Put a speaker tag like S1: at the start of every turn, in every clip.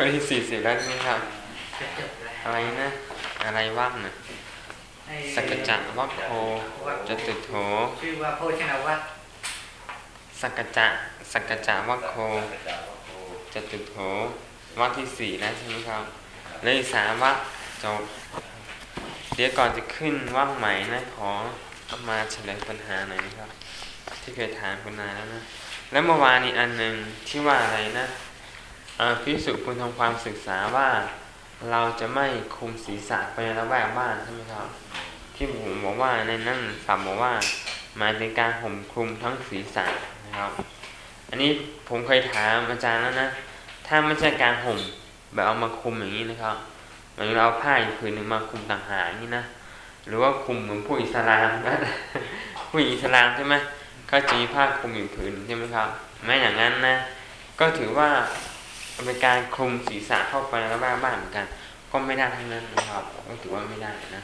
S1: ข้อที่สี่สิบ
S2: แล้วใช่ไหมครับ
S3: จะจบแล้ว
S2: อะไรนะ อะไรว่างนะ
S3: ให้
S2: สักจะวัคโคจตุโถ
S3: ชื่อว่าโภชนวัตร
S2: สักจะสักจะวัคโค
S1: พระเจ้าพระโค
S2: จตุโถวักที่สี่แล้วใช่ไหมครับเลยสามวักจบเดี๋ยวก่อนจะขึ้นวักใหม่นะขอเอามาเฉลยปัญหาหน่อยนะครับ ที่เคยถามคุณนายแล้วนะ แล้วเมื่อวานนี้อันหนึ่งที่ว่าอะไรนะเอ่อ พิสุคุณทำความศึกษาว่าเราจะไม่คุมศีรษะไปในละแวกบ้านใช่ไหมครับ ที่ผมบอกว่าในนั้นสับบอกว่าหมายถึงการห่มคลุมทั้งศีรษะนะครับ อันนี้ผมเคยถามอาจารย์แล้วนะถ้าไม่ใช่การห่มแบบเอามาคุมอย่างนี้นะครับเหมือนเราเอาผ้าอีกผืนหนึ่งมาคุมต่างหากอย่างนี้นะหรือว่าคุมเหมือนผู้อิสลามนะผู้อิสลามใช่ไหมก็จะมีผ้าคุมอีกผืนใช่ไหมครับแม้อย่างนั้นนะก็ถือว่า เป็นการคลุมศีรษะเข้าไปแล้วบ้านบ้านเหมือนกัน ก็ไม่ได้ทั้งนั้นนะครับก็ถือว่าไม่ได้นะ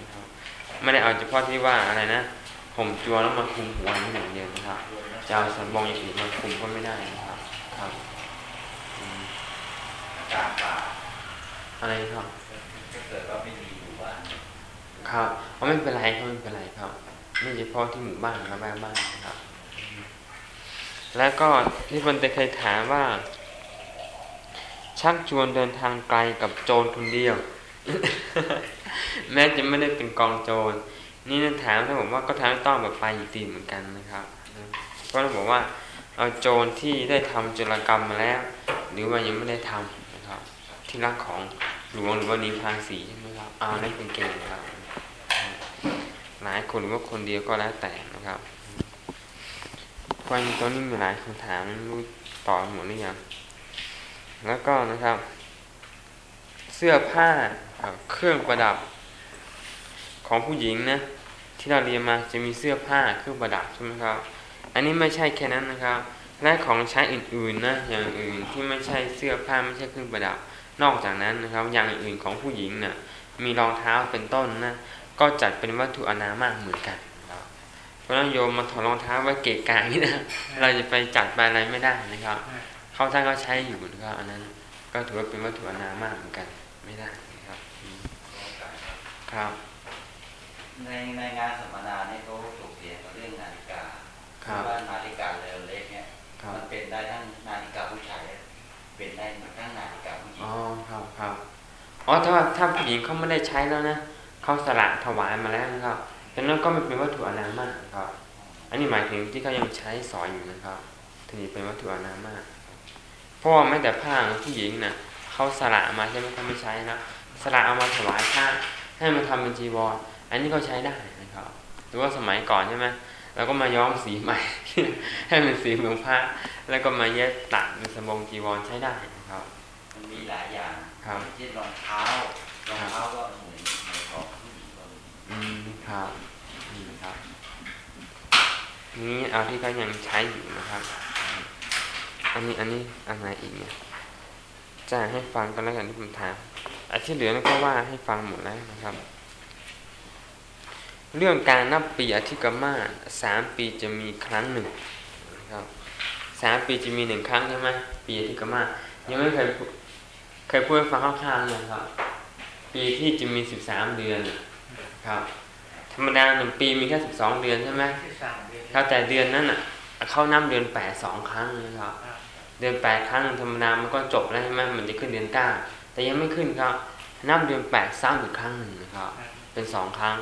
S2: นะครับไม่ได้เอาเฉพาะที่ว่าอะไรนะห่มจัวแล้วมาคลุมหัวนี่อย่างเดียวนะครับจะเอาสันบองอย่างอื่นมาคุมก็ไม่ได้นะครับครับอืม
S1: อากาศป่า
S2: อะไรครับ
S1: ถ้าเกิดว่าไม่มีอยู่บ้าน
S2: ครับเอาไม่เป็นไรครับไม่เป็นไรครับไม่เฉพาะที่หมู่บ้านและบ้านบ้านนะครับอืมแล้วก็ที่มันจะเคยถามว่า ชักชวนเดินทางไกลกับโจรคนเดียว แม้จะไม่ได้เป็นกองโจร นี่นั่นถามถ้าผมว่าก็ทางต้องแบบไปอีกตีเหมือนกันนะครับก็ต้องบอกว่าเอาโจรที่ได้ทำจุลกรรมมาแล้ว หรือว่ายังไม่ได้ทำนะครับ ที่รักของหลวงหรือว่านิพพานสีใช่ไหมครับเอาได้เป็นเกณฑ์นะครับหลายคนหรือว่าคนเดียวก็แล้วแต่นะครับวันนี้ตอนนี้มีหลายคำถามรู้ตอบหมดหรือยัง แล้วก็นะครับ เสื้อผ้าครับเครื่องประดับของผู้หญิงนะที่เราเรียนมาจะมีเสื้อผ้าเครื่องประดับใช่ไหมครับ อันนี้ไม่ใช่แค่นั้นนะครับ และของใช้อื่นๆนะอย่างอื่นที่ไม่ใช่เสื้อผ้าไม่ใช่เครื่องประดับ นอกจากนั้นนะครับ อย่างอื่นของผู้หญิงนะ่ะมีรองเท้าเป็นต้นนะก็จัดเป็นวัตถุอนามาเหมือนกันนะครับเพราะฉะนั้นโยมมาถอดรองเท้าไว้เกะกะอย่างนี้นะเราจะไปจัดไปอะไรไม่ได้นะครับ เขาท่านก็ใช้อยู่นะครับอันนั้น ก็ถือว่าเป็นวัตถุอนามาเหมือนกัน ไม่ได้นะครับอืมครับ
S1: ในในงานสัมมนาเนี่ยเขาถกเถียงกันเรื่องนาฬิกา
S2: ครับ
S1: ว่านาฬิกาเรือนเล็กเนี่ย
S2: ครับ
S1: มันเป็นได้ทั้งนาฬิกาผู้ชายเป็นได้เหมือนทั้งนาฬิกาผู้หญิง
S2: อ๋อครับครับอ๋อถ้าถ้าผู้หญิงเขาไม่ได้ใช้แล้วนะเขาสละถวายมาแล้วนะครับดังนั้นก็ไม่เป็นวัตถุอนามาครับ อันนี้หมายถึงที่เขายังใช้สอยอยู่นะครับถึงเป็นวัตถุอนามา เพราะว่าแม้แต่ผ้าของผู้หญิงน่ะเขาสละมาใช่ไหมเขาไม่ใช้นะสละเอามาถวายพระให้มาทำเป็นจีวรอันนี้ก็ใช้ได้นะครับหรือว่าสมัยก่อนใช่ไหมแล้วก็มาย้อมสีใหม่ ให้เป็นสีเหมือนพระแล้วก็มาเย็บตัดเป็นสบงจีวรใช้ได้นะครับ
S1: มันมีหลายอย่าง
S2: ครับ
S1: เช่นรองเท้ารองเท้าก็เหมือนเหมือนของผู้หญิงก็มี
S2: อืมครับอืมครับนี้เอาที่เขายังใช้อยู่นะครับ อันนี้อันนี้อันไหนอีกเนี่ยจะให้ฟังกันแล้วกันที่ผมถามอันที่เหลือนั่นก็ว่าให้ฟังหมดแล้วนะครับ เรื่องการนับปีอธิกรรมาสามปีจะมีครั้งหนึ่งนะครับสามปีจะมีหนึ่งครั้งใช่ไหมปีอธิกรรมายังไม่เคยพูดเคยพูดให้ฟังคร่าวๆเลยครับ ปีที่จะมีสิบสามเดือนครับธรรมดาหนึ่งปีมีแค่สิบสองเดือนใช่ไหม
S3: ที่สามเดือน
S2: ครับแต่เดือนนั้นอะเข้านับเดือนแปดสองครั้งนะครับ เดือนแปดครั้งธรรมดามันก็จบแล้วใช่ไหมมันจะขึ้นเดือนเก้าแต่ยังไม่ขึ้นครับนับเดือนแปดซ้ำอีกครั้งหนึ่งนะครับ เป็นสองครั้ง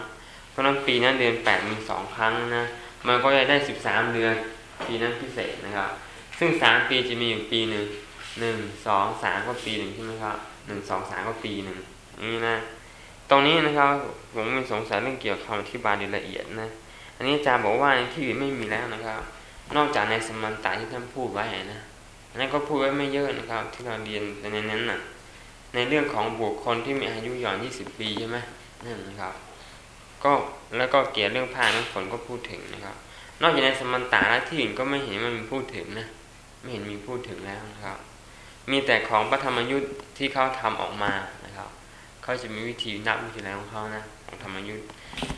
S2: เพราะนั้นปีนั้นเดือนแปดมีสองครั้งนะมันก็จะได้สิบสามเดือนปีนั้นพิเศษนะครับ ซึ่งสามปีจะมีอยู่ปีหนึ่งหนึ่งสองสามก็ปีหนึ่งใช่ไหมครับหนึ่งสองสามก็ปีหนึ่งนี่นะตรงนี้นะครับผมมีสงสัยเรื่องเกี่ยวกับคำอธิบายโดยละเอียดนะอันนี้อาจารย์บอกว่าในที่อื่นไม่มีแล้วนะครับ นอกจากในสมันตาที่ท่านพูดไว้นะ นนั้นก็พูดไว้ไม่เยอะนะครับ ที่เราเรียนในนั้นน่ะ ในเรื่องของบุคคลที่มีอายุหย่อน20ปีใช่ไหมนั่นนะครับ ก็แล้วก็เกี่ยวเรื่องผ้าน้ำฝนก็พูดถึงนะครับ นอกจากในสมันตาและที่อื่นก็ไม่เห็นมันมีพูดถึงนะไม่เห็นมีพูดถึงแล้วนะครับ มีแต่ของพระธรรมยุทธ์ที่เขาทำออกมานะครับเขาจะมีวิธีนับวิธีอะไรของเขานะของธรรมยุทธ์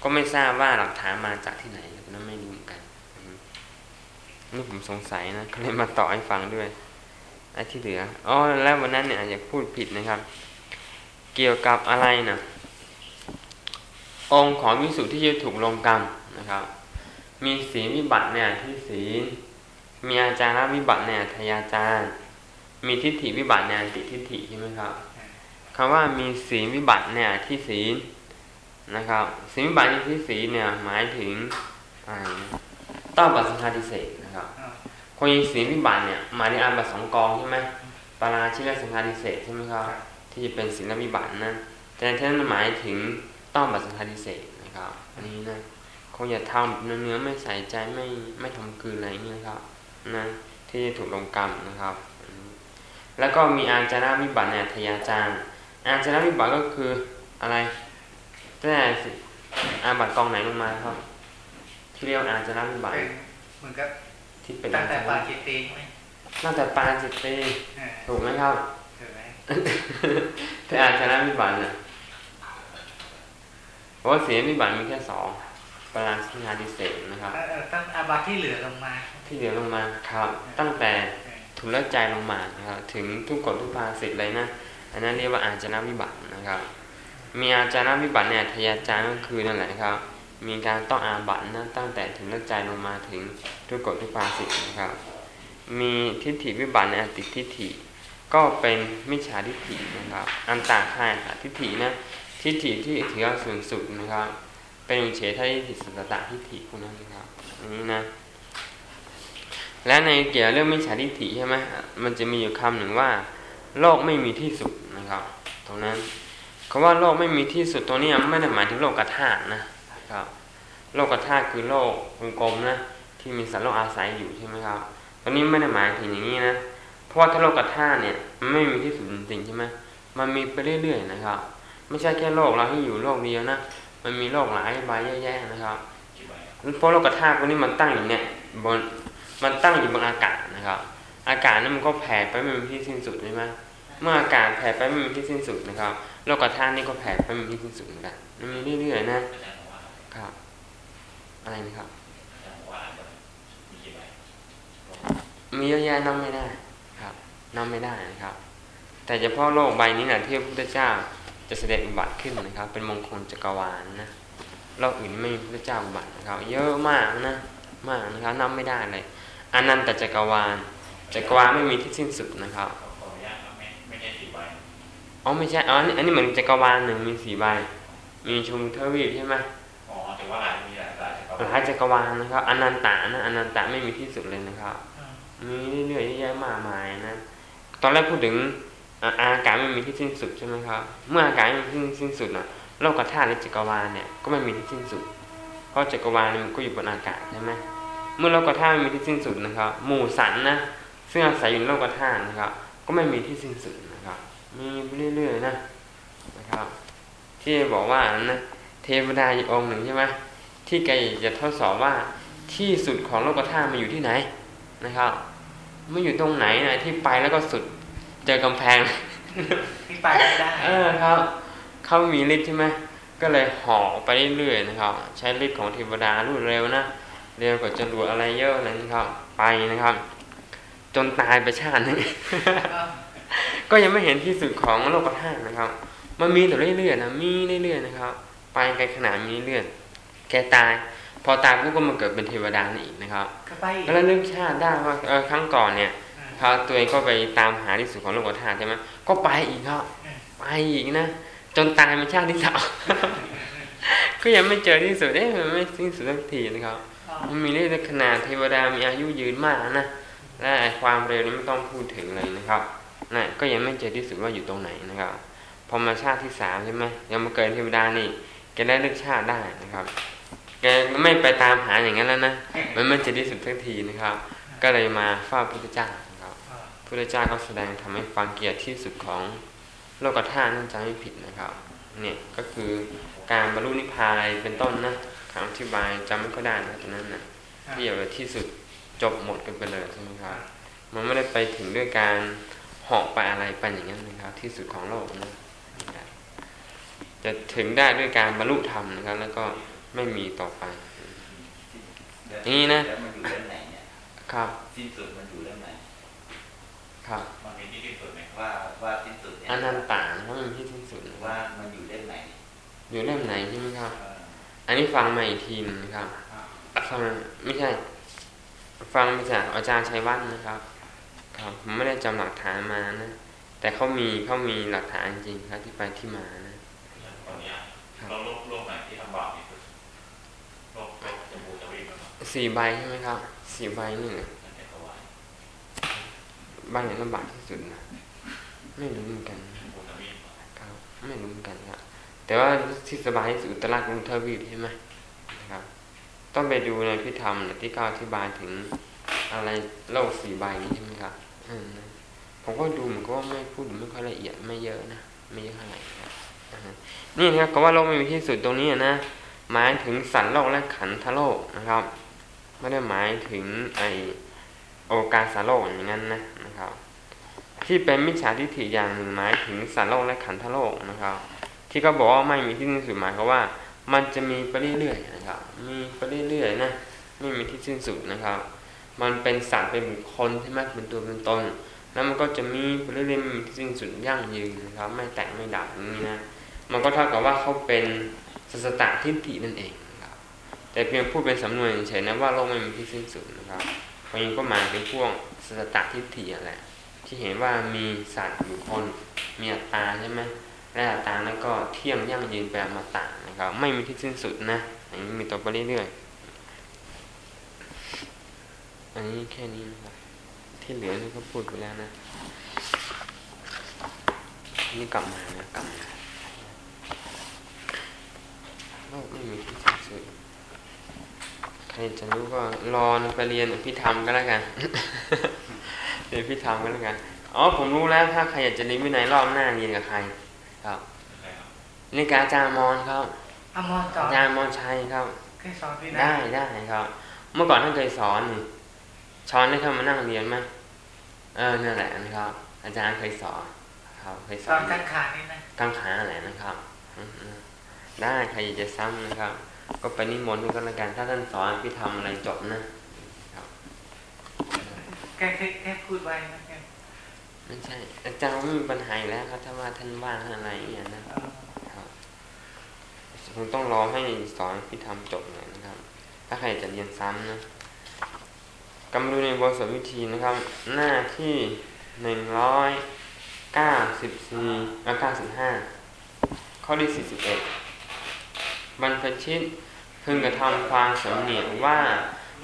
S2: ก็ไม่ทราบว่าหลักฐานมาจากที่ไหนนั่นไม่รู้เหมือนกันนี่ผมสงสัยนะก็เลยมาต่อให้ฟังด้วย ไอ้ที่เหลืออ๋อแล้ววันนั้นเนี่ยอาจจะพูดผิดนะครับ เกี่ยวกับอะไรนะองค์ของวิสุทธิที่จะถูกลงกรรมนะครับ มีศีลวิบัติเนี่ยที่ศีลมีอาจารย์วิบัติเนี่ยทยาจารย์มีทิฏฐิวิบัติเนี่ยติทิฏฐิใช่ไหมครับคำว่ามีศีลวิบัติเนี่ยที่ศีลนะครับศีลวิบัติที่ศีลเนี่ยหมายถึงอะไรนะต้องปัสสัทธาทิเศษ ครับ
S3: อ่า
S2: คนมีศีลวิบัติเนี่ยหมายถึงอาบัตสองกองใช่ไหมปาราชิกสังฆาทิเศษใช่ไหมครับที่จะเป็นศีลวิบัตินะแต่ที่นั้นหมายถึงต้องบัตสังฆาทิเศษนะครับอันนี้นะคงอย่าทำเนื้อเนื้อไม่ใส่ใจไม่ไม่ทำกืนอะไรอย่างเงี้ยครับนะที่จะถูกลงกรรมนะครับ แล้วก็มีอาจาระวิบัติเนี่ยทยาจารอาจาระวิบัติก็คืออะไรตั้งแต่อาบัตกองไหนลงมาครับ ที่เรียกว่าอาจาระวิบัติ
S3: เหมือนกับ
S2: ที่เป็น
S3: ตั้งแต่
S2: อา
S3: ปา
S2: จาร
S3: จิตตีไหม
S2: ตั้งแต่ปาจิตตี
S3: เออ
S2: ถูกไหมครับ
S3: ถูกไหม
S2: แต่อาจารย์วิบัติน่ะเพราะว่าเสียวิบัติมีแค่สองปราชินาดิเศษนะครับ
S3: เออเออตั้งอาบัติที่เหลือลงมา
S2: ที่เหลือลงมาครับ ตั้งแต่
S3: เออ
S2: ทุนละใจลงมานะครับ ถึงทุกกฎทุกภาสิทธ์เลยนะอันนั้นเรียกว่าอาจารย์วิบัตินะครับ มีอาจารย์วิบัติเนี่ยทยาจารย์ก็คือนั่นแหละครับ มีการต้องอาบัตินะตั้งแต่ถึงละใจลงมาถึงทุกกฎทุกภาสิทนะครับ มีทิฏฐิวิบัติในอติทิฏฐิ ก็เป็นมิจฉาทิฏฐินะครับ อันตาค่ายค่ะทิฏฐินะทิฏฐิที่ถือว่าสูงสุดนะครับ เป็นอุเฉททิฏฐิสัตตะทิฏฐิพวกนั้นนะครับอันนี้นะ และในเกี่ยวกับเรื่องมิจฉาทิฏฐิใช่ไหมมันจะมีอยู่คำหนึ่งว่า โลกไม่มีที่สุดนะครับ ตรงนั้นคำว่าโลกไม่มีที่สุดตัวนี้ไม่ได้หมายถึงโลกกระธาตุนะ ครับ โลกกระธาตุคือโลกกลมๆนะที่มีสัตว์โลกอาศัยอยู่ใช่ไหมครับ ตอนนี้ไม่ได้หมายถึงอย่างนี้นะ เพราะว่าถ้าโลกธาตุเนี่ยมันไม่มีที่สุดจริงใช่ไหมมันมีไปเรื่อยๆนะครับ ไม่ใช่แค่โลกเราที่อยู่โลกเดียวนะ มันมีโลกหลายใบเยอะแยะนะครับเพราะโลกธาตุพวกนี้มันตั้งอยู่เนี่ยบนมันตั้งอยู่บนอากาศนะครับ อากาศนั้นมันก็แผ่ไปไม่มีที่สิ้นสุดใช่ไหมเมื่ออากาศแผ่ไปไม่มีที่สิ้นสุดนะครับโลกธาตุนี่ก็แผ่ไปไม่มีที่สิ้นสุดเหมือนกันมันมีเรื่อยๆนะ ครับ อะไรนะครับ มีเยอะแยะนับไม่ได้ ครับนับไม่ได้นะครับ แต่เฉพาะโลกใบนี้นะที่พระพุทธเจ้าจะเสด็จอุบัติขึ้นนะครับ เป็นมงคลจักรวาลนะโลกอื่นไม่มีพระพุทธเจ้าอุบัตินะครับ เยอะมากนะมากนะครับนับไม่ได้เลยอนันตจักรวาลจักรวาลไม่มีที่สิ้นสุดนะครับ
S4: อ๋อไม่ใช่
S2: อ๋ออันนี้เหมือนจักรวาลหนึ่งมีสี่ใบ มีชมทวีปใช่ไหม
S4: ว่าอาจจะมีหลายหลาย
S2: หลายจักรวาลนะครับอนันตานะอนันตะไม่มีที่สุดเลยนะครับมีเรื่อยๆเยอะแยะมากมายนะตอนแรกพูดถึงอากาศไม่มีที่สิ้นสุดใช่ไหมครับ เมื่ออากาศไม่มีที่สิ้นสุดนะโลกธาตุและจักรวาลเนี่ยก็ไม่มีที่สิ้นสุด เพราะจักรวาลนี่มันก็อยู่บนอากาศใช่ไหมเมื่อโลกธาตุไม่มีที่สิ้นสุดนะครับหมู่สันนะซึ่งอาศัยอยู่ในโลกธาตุนะครับ ก็ไม่มีที่สิ้นสุดนะครับ มีเรื่อยๆนะนะครับ ที่บอกว่านะ วดาอีกองค์หนึ่งใช่ไหมที่แกจะทดสอบว่าที่สุดของโลกธาตุมันอยู่ที่ไหนนะครับไม่อยู่ตรงไหนนะที่ไปแล้วก็สุดเจอกำแพง
S3: ที่ไปไม่ได้
S2: เออครับเขามีฤทธิ์ใช่ไหมก็เลยห่อไปเรื่อยๆนะครับ ใช้ฤทธิ์ของเทวดารวดเร็วนะเร็วกว่าจรวดอะไรเยอะเลยนะครับ ไปนะครับ จนตายไปชาติหนึง
S3: อ่า
S2: ก็ยังไม่เห็นที่สุดของโลกธาตุนะครับ มันมีแต่เรื่อยๆนะมีเรื่อยๆนะครับ ไปไกลขนาดมีเรื่อยแกตาย พอตายปุ๊บก็มาเกิดเป็นเทวดานี่อีกนะครับ
S3: ก็ไปอีก
S2: แล้วระลึกชาติได้ว่าเออครั้งก่อนเนี่ย
S3: อ่า
S2: พาตัวเองก็ไปตามหาที่สุดของโลกธาตุใช่ไหมก็ไปอีกครับไปอีกนะจนตายเป็นชาติที่สามก็ยังไม่เจอที่สุดเอ๊ะมันไม่สิ้นสุดสักทีนะครับ
S3: อ่า
S2: มันมีเรื่องขนาดเทวดามีอายุยืนมากนะและไอ้ความเร็วนี้ไม่ต้องพูดถึงเลยนะครับนะก็ยังไม่เจอที่สุดว่าอยู่ตรงไหนนะครับพอมาชาติที่สามใช่ไหมยังมาเกิดเทวดานี่ แกได้เลือกชาติได้นะครับ แกไม่ไปตามหาอย่างนั้นแล้วนะมันไม่เจอที่สุดสักทีนะครับ ก็เลยมาเฝ้าพระพุทธเจ้านะครับ
S3: อ่า
S2: พระพุทธเจ้าก็แสดงทำให้ฟังเกียรติที่สุดของโลกธาตุนั่นจะไม่ผิดนะครับเนี่ยก็คือการบรรลุนิพพานอะไรเป็นต้นนะคำอธิบายจำไม่ค่อยได้นะตอนนั้นนะ
S3: อ่า
S2: ที่แบบที่สุดจบหมดกันไปเลยใช่ไหมครับมันไม่ได้ไปถึงด้วยการเหาะไปอะไรไปอย่างนั้นนะครับ ที่สุดของโลกนะ จะถึงได้ด้วยการบรรลุธรรมนะครับ แล้วก็ไม่มีต่อไป
S1: แล้ว
S2: นี่นะ
S1: แล้วมันอยู่เรื่องไหนเนี่ย
S2: ครับ
S1: สิ้นสุดมันอยู่เรื่องไหน
S2: ครับ
S4: มันมีที่ที่สุดไหม
S1: ว่าว่าสิ้นสุดเนี่ย
S2: อนันตาเพราะมันที่สิ้นสุดนะ
S1: ว่ามันอยู่เรื่องไหน
S2: อยู่เล่มไหนใช่ไหมครับ
S4: เออ
S2: อันนี้ฟังมาอีกทีหนึงนะครับฟังไม่ใช่ ฟังมาจากอาจารย์ชัยวัฒน์นะครับ ครับผมไม่ได้จำหลักฐานมานะแต่เขามีเขามีหลักฐานจริงครับที่ไปที่มานะ
S4: ตอนเนี้ย
S2: ครับ
S4: เราโรคโรคไหนที่ทำบาปที่สุดโรคโรคจมูกจะวิ่งมันเหรอ
S2: สี่ใบใช่ไหมครับสี่ใบนี่นะ
S4: นั่นแค่ตัววาย
S2: ใบไหนลำบากที่สุดนะไม่รู้เหมือนกัน
S4: จมูกจะวิ่งเหรอ
S2: ครับไม่รู้เหมือนกันครับแต่ว่าที่สบายที่สุดอุตรากรุงเทวีปใช่ไหมนะครับ ต้องไปดูในพิธรรมเนี่ยที่เขาอธิบายถึงอะไรโลกสี่ใบนี้ใช่ไหมครับอืมผมก็ดูเหมือนกับว่าไม่พูดไม่ค่อยละเอียดไม่เยอะนะไม่เยอะเท่าไหร่ครับอ่าฮะ นี่นะครับคำว่าโลกไม่มีที่สุดตรงนี้นะหมายถึงสัตว์โลกและขันธโลกนะครับไม่ได้หมายถึงไอโอกาสโลกอย่างนั้นนะนะครับ ที่เป็นมิจฉาทิฏฐิอย่างหนึ่งหมายถึงสัตว์โลกและขันธโลกนะครับ ที่เขาบอกว่าไม่มีที่สิ้นสุดหมายความว่า มันจะมีไปเรื่อยๆนะครับ มีไปเรื่อยๆนะไม่มีที่สิ้นสุดนะครับ มันเป็นสัตว์เป็นบุคคลใช่ไหมเป็นตัวเป็นตนแล้วมันก็จะมีไปเรื่อยๆไม่มีที่สิ้นสุดยั่งยืนนะครับ ไม่แตกไม่ดับอย่างนี้นะ มันก็เท่ากับว่าเขาเป็นสัสตตทิฏฐินั่นเองนะครับ แต่เพียงพูดเป็นสำนวนเฉยๆนะว่าโลกไม่มีที่สิ้นสุดนะครับบางทีก็หมายถึงพวกสัสตตทิฏฐินั่นแหละที่เห็นว่ามีสัตว์บุคคลมีอัตตาใช่ไหมและอัตตานั้นก็เที่ยงยั่งยืนแปลมาต่างนะครับ ไม่มีที่สิ้นสุดนะอย่างนี้มีต่อไปเรื่อยๆอันนี้แค่นี้นะครับที่เหลือนี่ก็พูดไปแล้วนะนี่กลับมานะกลับมา โลกไม่มีที่สิ้นสุดใครจะรู้ก็รอไปเรียนอภิธรรมก็แล้วกันเรียนอภิธรรมก็แล้วกันอ๋อผมรู้แล้วถ้าใครอยากจะเรียนวินัยรอบหน้าเรียนกับใคร ครับ
S4: อะไรครับ
S2: เรียนกับอาจารย์มอนครับ
S3: อมรสอ
S2: อานจารย์มอนชัยครับ
S3: เคยสอนพี่นะ
S2: ได้ได้ครับ เมื่อก่อนท่านเคยสอนนี่ช้อนได้เข้ามานั่งเรียนไหมเออนั่นแหละนะครับ อาจารย์เคยสอนครับเคยส
S3: ส
S2: อ
S3: อนนการขานี่นะ
S2: กังขาแหละนะครับอืมๆ ได้ใครอยากจะซ้ำนะครับ ก็ไปนิมนต์ด้วยกันละกันถ้าท่านสอนพี่ทำอะไรจบนะ
S3: แกแค่แค่พูดไว้นะแก
S2: ไม่ใช่ อาจารย์ไม่มีปัญหาอยู่แล้วครับถ้าว่าท่านว่างอะไรอย่างเงี้ยนะ
S3: เออ
S2: คงต้องรอให้สอนพี่ทำจบหน่อยนะครับ ถ้าใครจะเรียนซ้ำนะกำลังดูในบทสวดวิธีนะครับ หน้าที่หนึ่งร้อยเก้าสิบสี่และเก้าสิบห้าข้อที่สี่สิบเอ็ด บรรพชิตพึงกระทำความสำเนียกว่า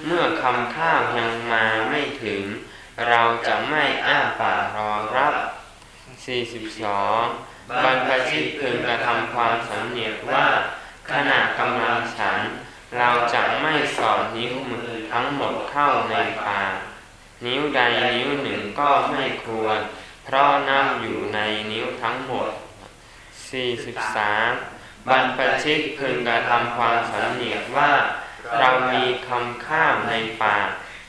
S2: เมื่อคำข้าวยังมาไม่ถึง เราจะไม่อ้าปากรอรับ 42 บรรพชิตพึงกระทำความสำเนียกว่า ขณะกำลังฉัน เราจะไม่สอดนิ้วมือทั้งหมดเข้าในปากนิ้วใดนิ้วหนึ่งก็ไม่ควร เพราะน้ำอยู่ในนิ้วทั้งหมด 43 บรรพชิตพึงกระทำความสำเนียกว่า เรามีคำข้ามในปาก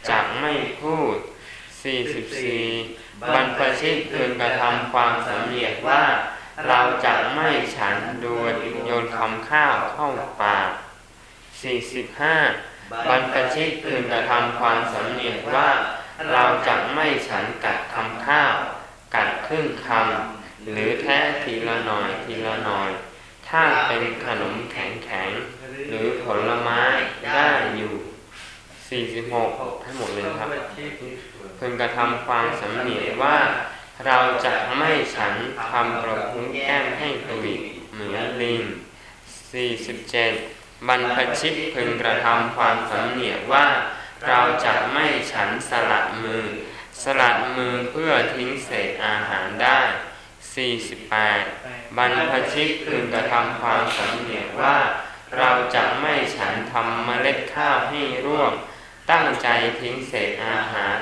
S2: จะไม่พูด 44 บรรพชิตพึงกระทำความสำเนียกว่า เราจะไม่ฉันโดยโยนคำข้าวเข้าปาก 45 บรรพชิตพึงกระทำความสำเนียกว่า เราจะไม่ฉันกัดคำข้าว กัดครึ่งคำหรือแท้ทีละหน่อยทีละหน่อย ถ้าเป็นขนมแข็งแข็งๆหรือผลไม้ได้อยู่ 46 ให้หมดเลยครับพึงกระทำความสำเนียกว่า เราจะไม่ฉันทำประพุ้งแก้มให้กวิดเหมือนลิง 47 บรรพชิตพึงกระทำความสำเนียกว่า เราจะไม่ฉันสลัดมือ สลัดมือเพื่อทิ้งเศษอาหารได้ 48 บรรพชิตพึงกระทำความสำเนียกว่า เราจะไม่ฉันทำเมล็ดข้าวให้ร่วง ตั้งใจทิ้งเศษอาหาร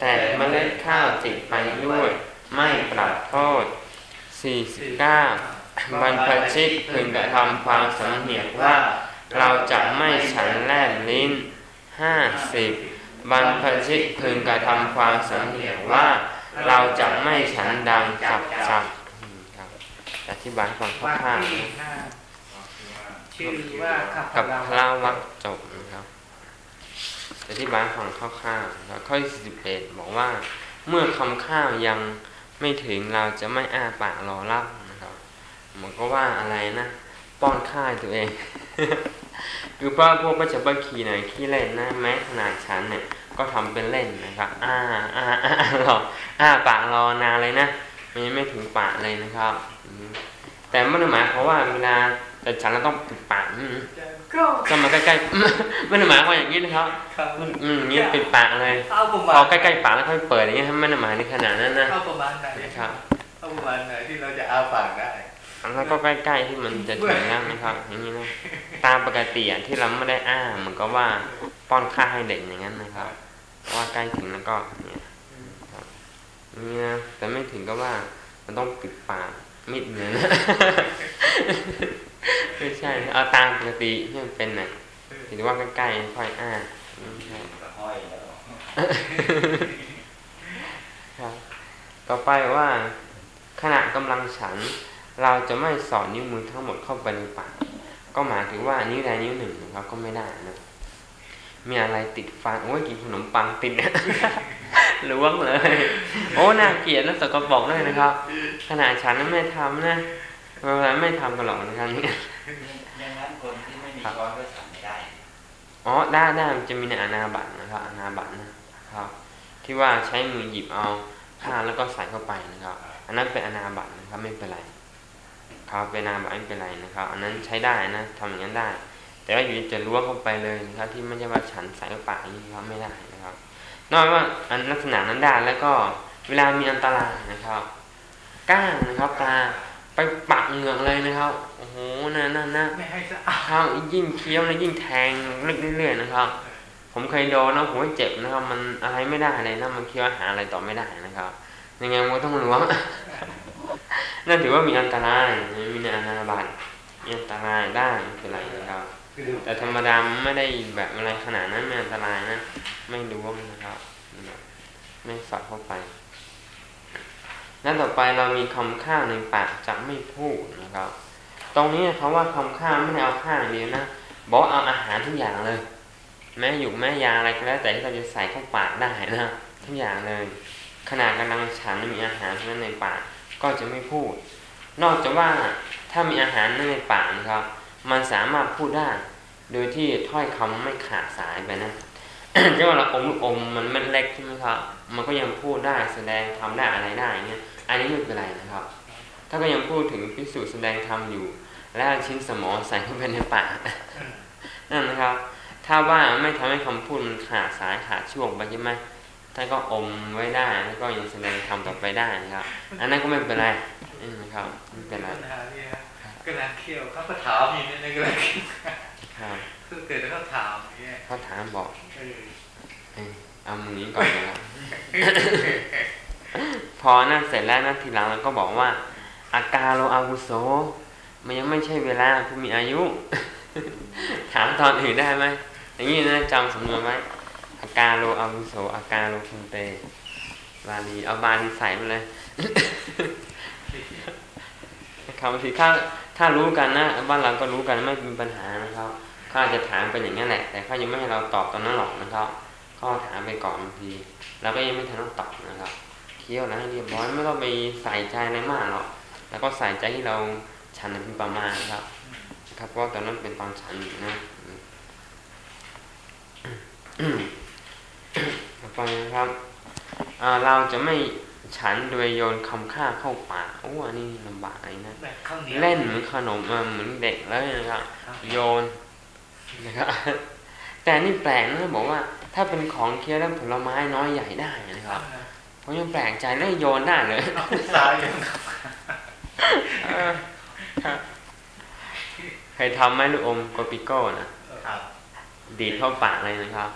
S2: แต่เมล็ดข้าวติดไปด้วย ไม่ปรับโทษ 49 บรรพชิตพึงกระทำความสำเนียกว่า เราจะไม่ฉันแลบลิ้น 50 บรรพชิตพึงกระทำความสำเนียกว่า เราจะไม่ฉันดังจับจับ อืมครับอธิบายให้ฟังค
S3: วาง
S2: ร่าวๆ
S3: ที่
S2: นะ
S3: หน้า
S4: ก็คือว่า
S3: ชื่อว่าขับ
S2: กับพ
S3: พ
S2: ระ
S3: ลา
S2: วักจบนะครับอธิบายฟังคร่าวๆนะครับข้อที่41บอกว่า เมื่อคำข้าวยังไม่ถึงเราจะไม่อ้าปากรอรับนะครับมันก็ว่าอะไรนะ ป้อนข้าวตัวเอง คือเพราะพวกพระเจ้าบัคีหน่อยขี้เล่นนะแม้ขนาดฉันเนี่ยก็ทำเป็นเล่นนะครับอ้าอ้าอ้ารออ้าปากรอนานเลยนะมันยังไม่ถึงปากเลยนะครับอืม แต่ไม่ได้หมายความว่าเวลาแต่ฉันเราต้องปิดปากอืม
S3: ก็
S2: ก็มาใกล้ๆไม่ได้หมายความอย่างนี้นะครับ
S3: ครับ
S2: อืมอย่างนี้ปิดปากเลย
S3: เอาประ
S2: พ
S3: มา
S2: อ
S3: ณ
S2: ใกล้ๆปากแล้วค่อยเปิดอย่างนี้ไม่ได้หมายในขนาดนั้นนะ
S3: เอาประมาณไหน
S2: นะครับ
S3: เอาประมาณไหนที่เราจะเอาปากได้
S2: แล้วก็ใกล้ๆที่มันจะถึงแล้วนะครับ อย่างนี้นะตามปกติอะที่เราไม่ได้อ้าเหมือนก็ว่าป้อนข้าวให้เด็กอย่างนั้นนะครับเพราะว่าใกล้ถึงแล้วก็เนี่ยครับนี่นะแต่ไม่ถึงก็ว่ามันต้องปิดปาก มิดเนื้อนะไม่ใช่นะเอาตามปกติที่มันเป็นน่ะถือว่าใกล้ๆค่อยอ้าไม่ใช่
S1: ก็ห้อยแล้ว
S2: ครับ ต่อไปว่าขณะกำลังฉัน เราจะไม่สอดนิ้วมือทั้งหมดเข้าไปในปากก็หมายถึงว่านิ้วใดนิ้วหนึ่งนะครับก็ไม่ได้นะ มีอะไรติดฟันโอ้ยกินขนมปังติดล้วงเลย โอ้น่าเกลียดนะสกปรกด้วยนะครับ ขนาดฉันนั้นไม่ทำนะเวลาไม่ทำกันหรอกนะครับนี่
S1: ยังงั้นคนที่ไม่มีช้อนก็ฉันไม่ได้
S2: อ๋อได้ได้มันจะมีในอนาบัตนะครับอนาบัตนะครับ ที่ว่าใช้มือหยิบเอาข้าวแล้วก็ใส่เข้าไปนะครับ อันนั้นเป็นอนาบัตนะครับไม่เป็นไรครับเป็นอนาบัตไม่เป็นไรนะครับ อันนั้นใช้ได้นะทำอย่างนั้นได้ แต่ว่าอยู่ดีจะล้วงเข้าไปเลยนะครับที่ไม่ใช่ว่าฉันใส่เข้าปากอย่างนี้ครับไม่ได้นะครับ นอกจากว่าอันลักษณะนั้นได้แล้วก็เวลามีอันตรายนะครับก้างนะครับปลาไปปักเหงือกเลยนะครับโอ้โหนั่นนั่นนั่น
S3: ไม่ให้สะอาด
S2: ข้าวยิ่งเคี้ยวนะยิ่งแทงเรื่อยๆนะครับ ผมเคยโดนนะผมก็เจ็บนะครับ มันอะไรไม่ได้เลยนะมันเคี้ยวอาหารอะไรต่อไม่ได้นะครับยังไงมันก็ต้องล้วงนั่นถือว่ามีอันตรายมีในอนาบัตมีอันตรายได้เป็นไรนะครับ แต่ธรรมดาไม่ได้แบบอะไรขนาดนั้นไม่อันตรายนะไม่ล้วงนะครับไม่ฝักเข้าไปนั่นต่อไปเรามีคำข้าวในปากจะไม่พูดนะครับ ตรงนี้เขาว่าคำข้าวไม่ได้เอาข้าวอย่างเดียวนะบอกเอาอาหารทุกอย่างเลย แม้หยุกแม้ยาอะไรก็แล้วแต่ที่เราจะใส่เข้าปากได้นะทุกอย่างเลยขณะกำลังฉันมีอาหารนั้นในปากก็จะไม่พูด นอกจากว่าถ้ามีอาหารนั้นในปากนะครับ มันสามารถพูดได้ โดยที่ถ้อยคำไม่ขาดสายไปนะที่ว่าเราอมลูกอมมันมันเล็กใช่ไหมครับ มันก็ยังพูดได้แสดงทำได้อะไรได้เงี้ย อันนี้ไม่เป็นไรนะครับ ถ้าก็ยังพูดถึงพิสูจน์แสดงธรรมอยู่ แล้วชิ้นสมองใส่เข้าไปในปากนั่นนะครับ ถ้าว่าไม่ทำให้คำพูดมันขาดสายขาดช่วงไปใช่ไหมท่านก็อมไว้ได้แล้วก็ยังแสดงธรรมต่อไปได้นะครับ อันนั้นก็ไม่เป็นไรนี่นะครับไม่เป็นไร
S3: ปัญหาเนี่ยนะกำลังเคี่ยวเขาก็ถามอยู่เนี่ยนะกำลังเคี่ยว
S2: ครับ
S3: คือเกิดแล้วเขาถามอย่างเนี่ย
S2: เขาถามบอก
S3: เออ
S2: เอ้ยเอามือนี้ก่อนนะครับ พอนั่นเสร็จแล้วนะทีหลังเราก็บอกว่า อาการโลอาวุโสมันยังไม่ใช่เวลาผู้มีอายุ ถามตอนอื่นได้ไหมอย่างนี้นะจำสำนวนไว้อาการโลอาวุโสอาการโลคุนเตบาลีเอาบาลีใส่มาเลยนะครับบางที ถ้ารู้กันนะบ้านเราก็รู้กันไม่มีปัญหานะครับเขาอาจจะถามเป็นอย่างนี้นแหละ แต่เขายังไม่ให้เราตอบตอนนั้นหรอกนะครับก็ถามไปก่อนบางทีเราก็ยังไม่ทันต้องตอบนะครับ เคี้ยวนะเรียบร้อยไม่ต้องไปใส่ใจอะไรมากหรอกแล้วก็ใส่ใจที่เราฉันเป็นประมาณนะครับ ครับเพราะตอนนั้นเป็นตอนฉันอยู่นะต่อไปนะครับเราจะไม่ ฉันโดยโยนคำข้าเข้าปากโอ้อันนี้ลำบากเลยนะ
S3: แบบข้าวเหนียว
S2: เล่นเหมือนขนมเออเหมือนเด็กเลยนะครับ
S3: ครับ
S2: โยนนะครับแต่นี่แปลกนะบอกว่า ถ้าเป็นของเคี้ยวแล้วผลไม้น้อยใหญ่ได้นะครับผมยังแปลกใจแล้วโยนได้เลย
S3: เอาสายอย่างครับ
S2: เออครับเคยทำไหมลูกอมโกปิโก้นะครับดีดเข้าปากเลยนะครับ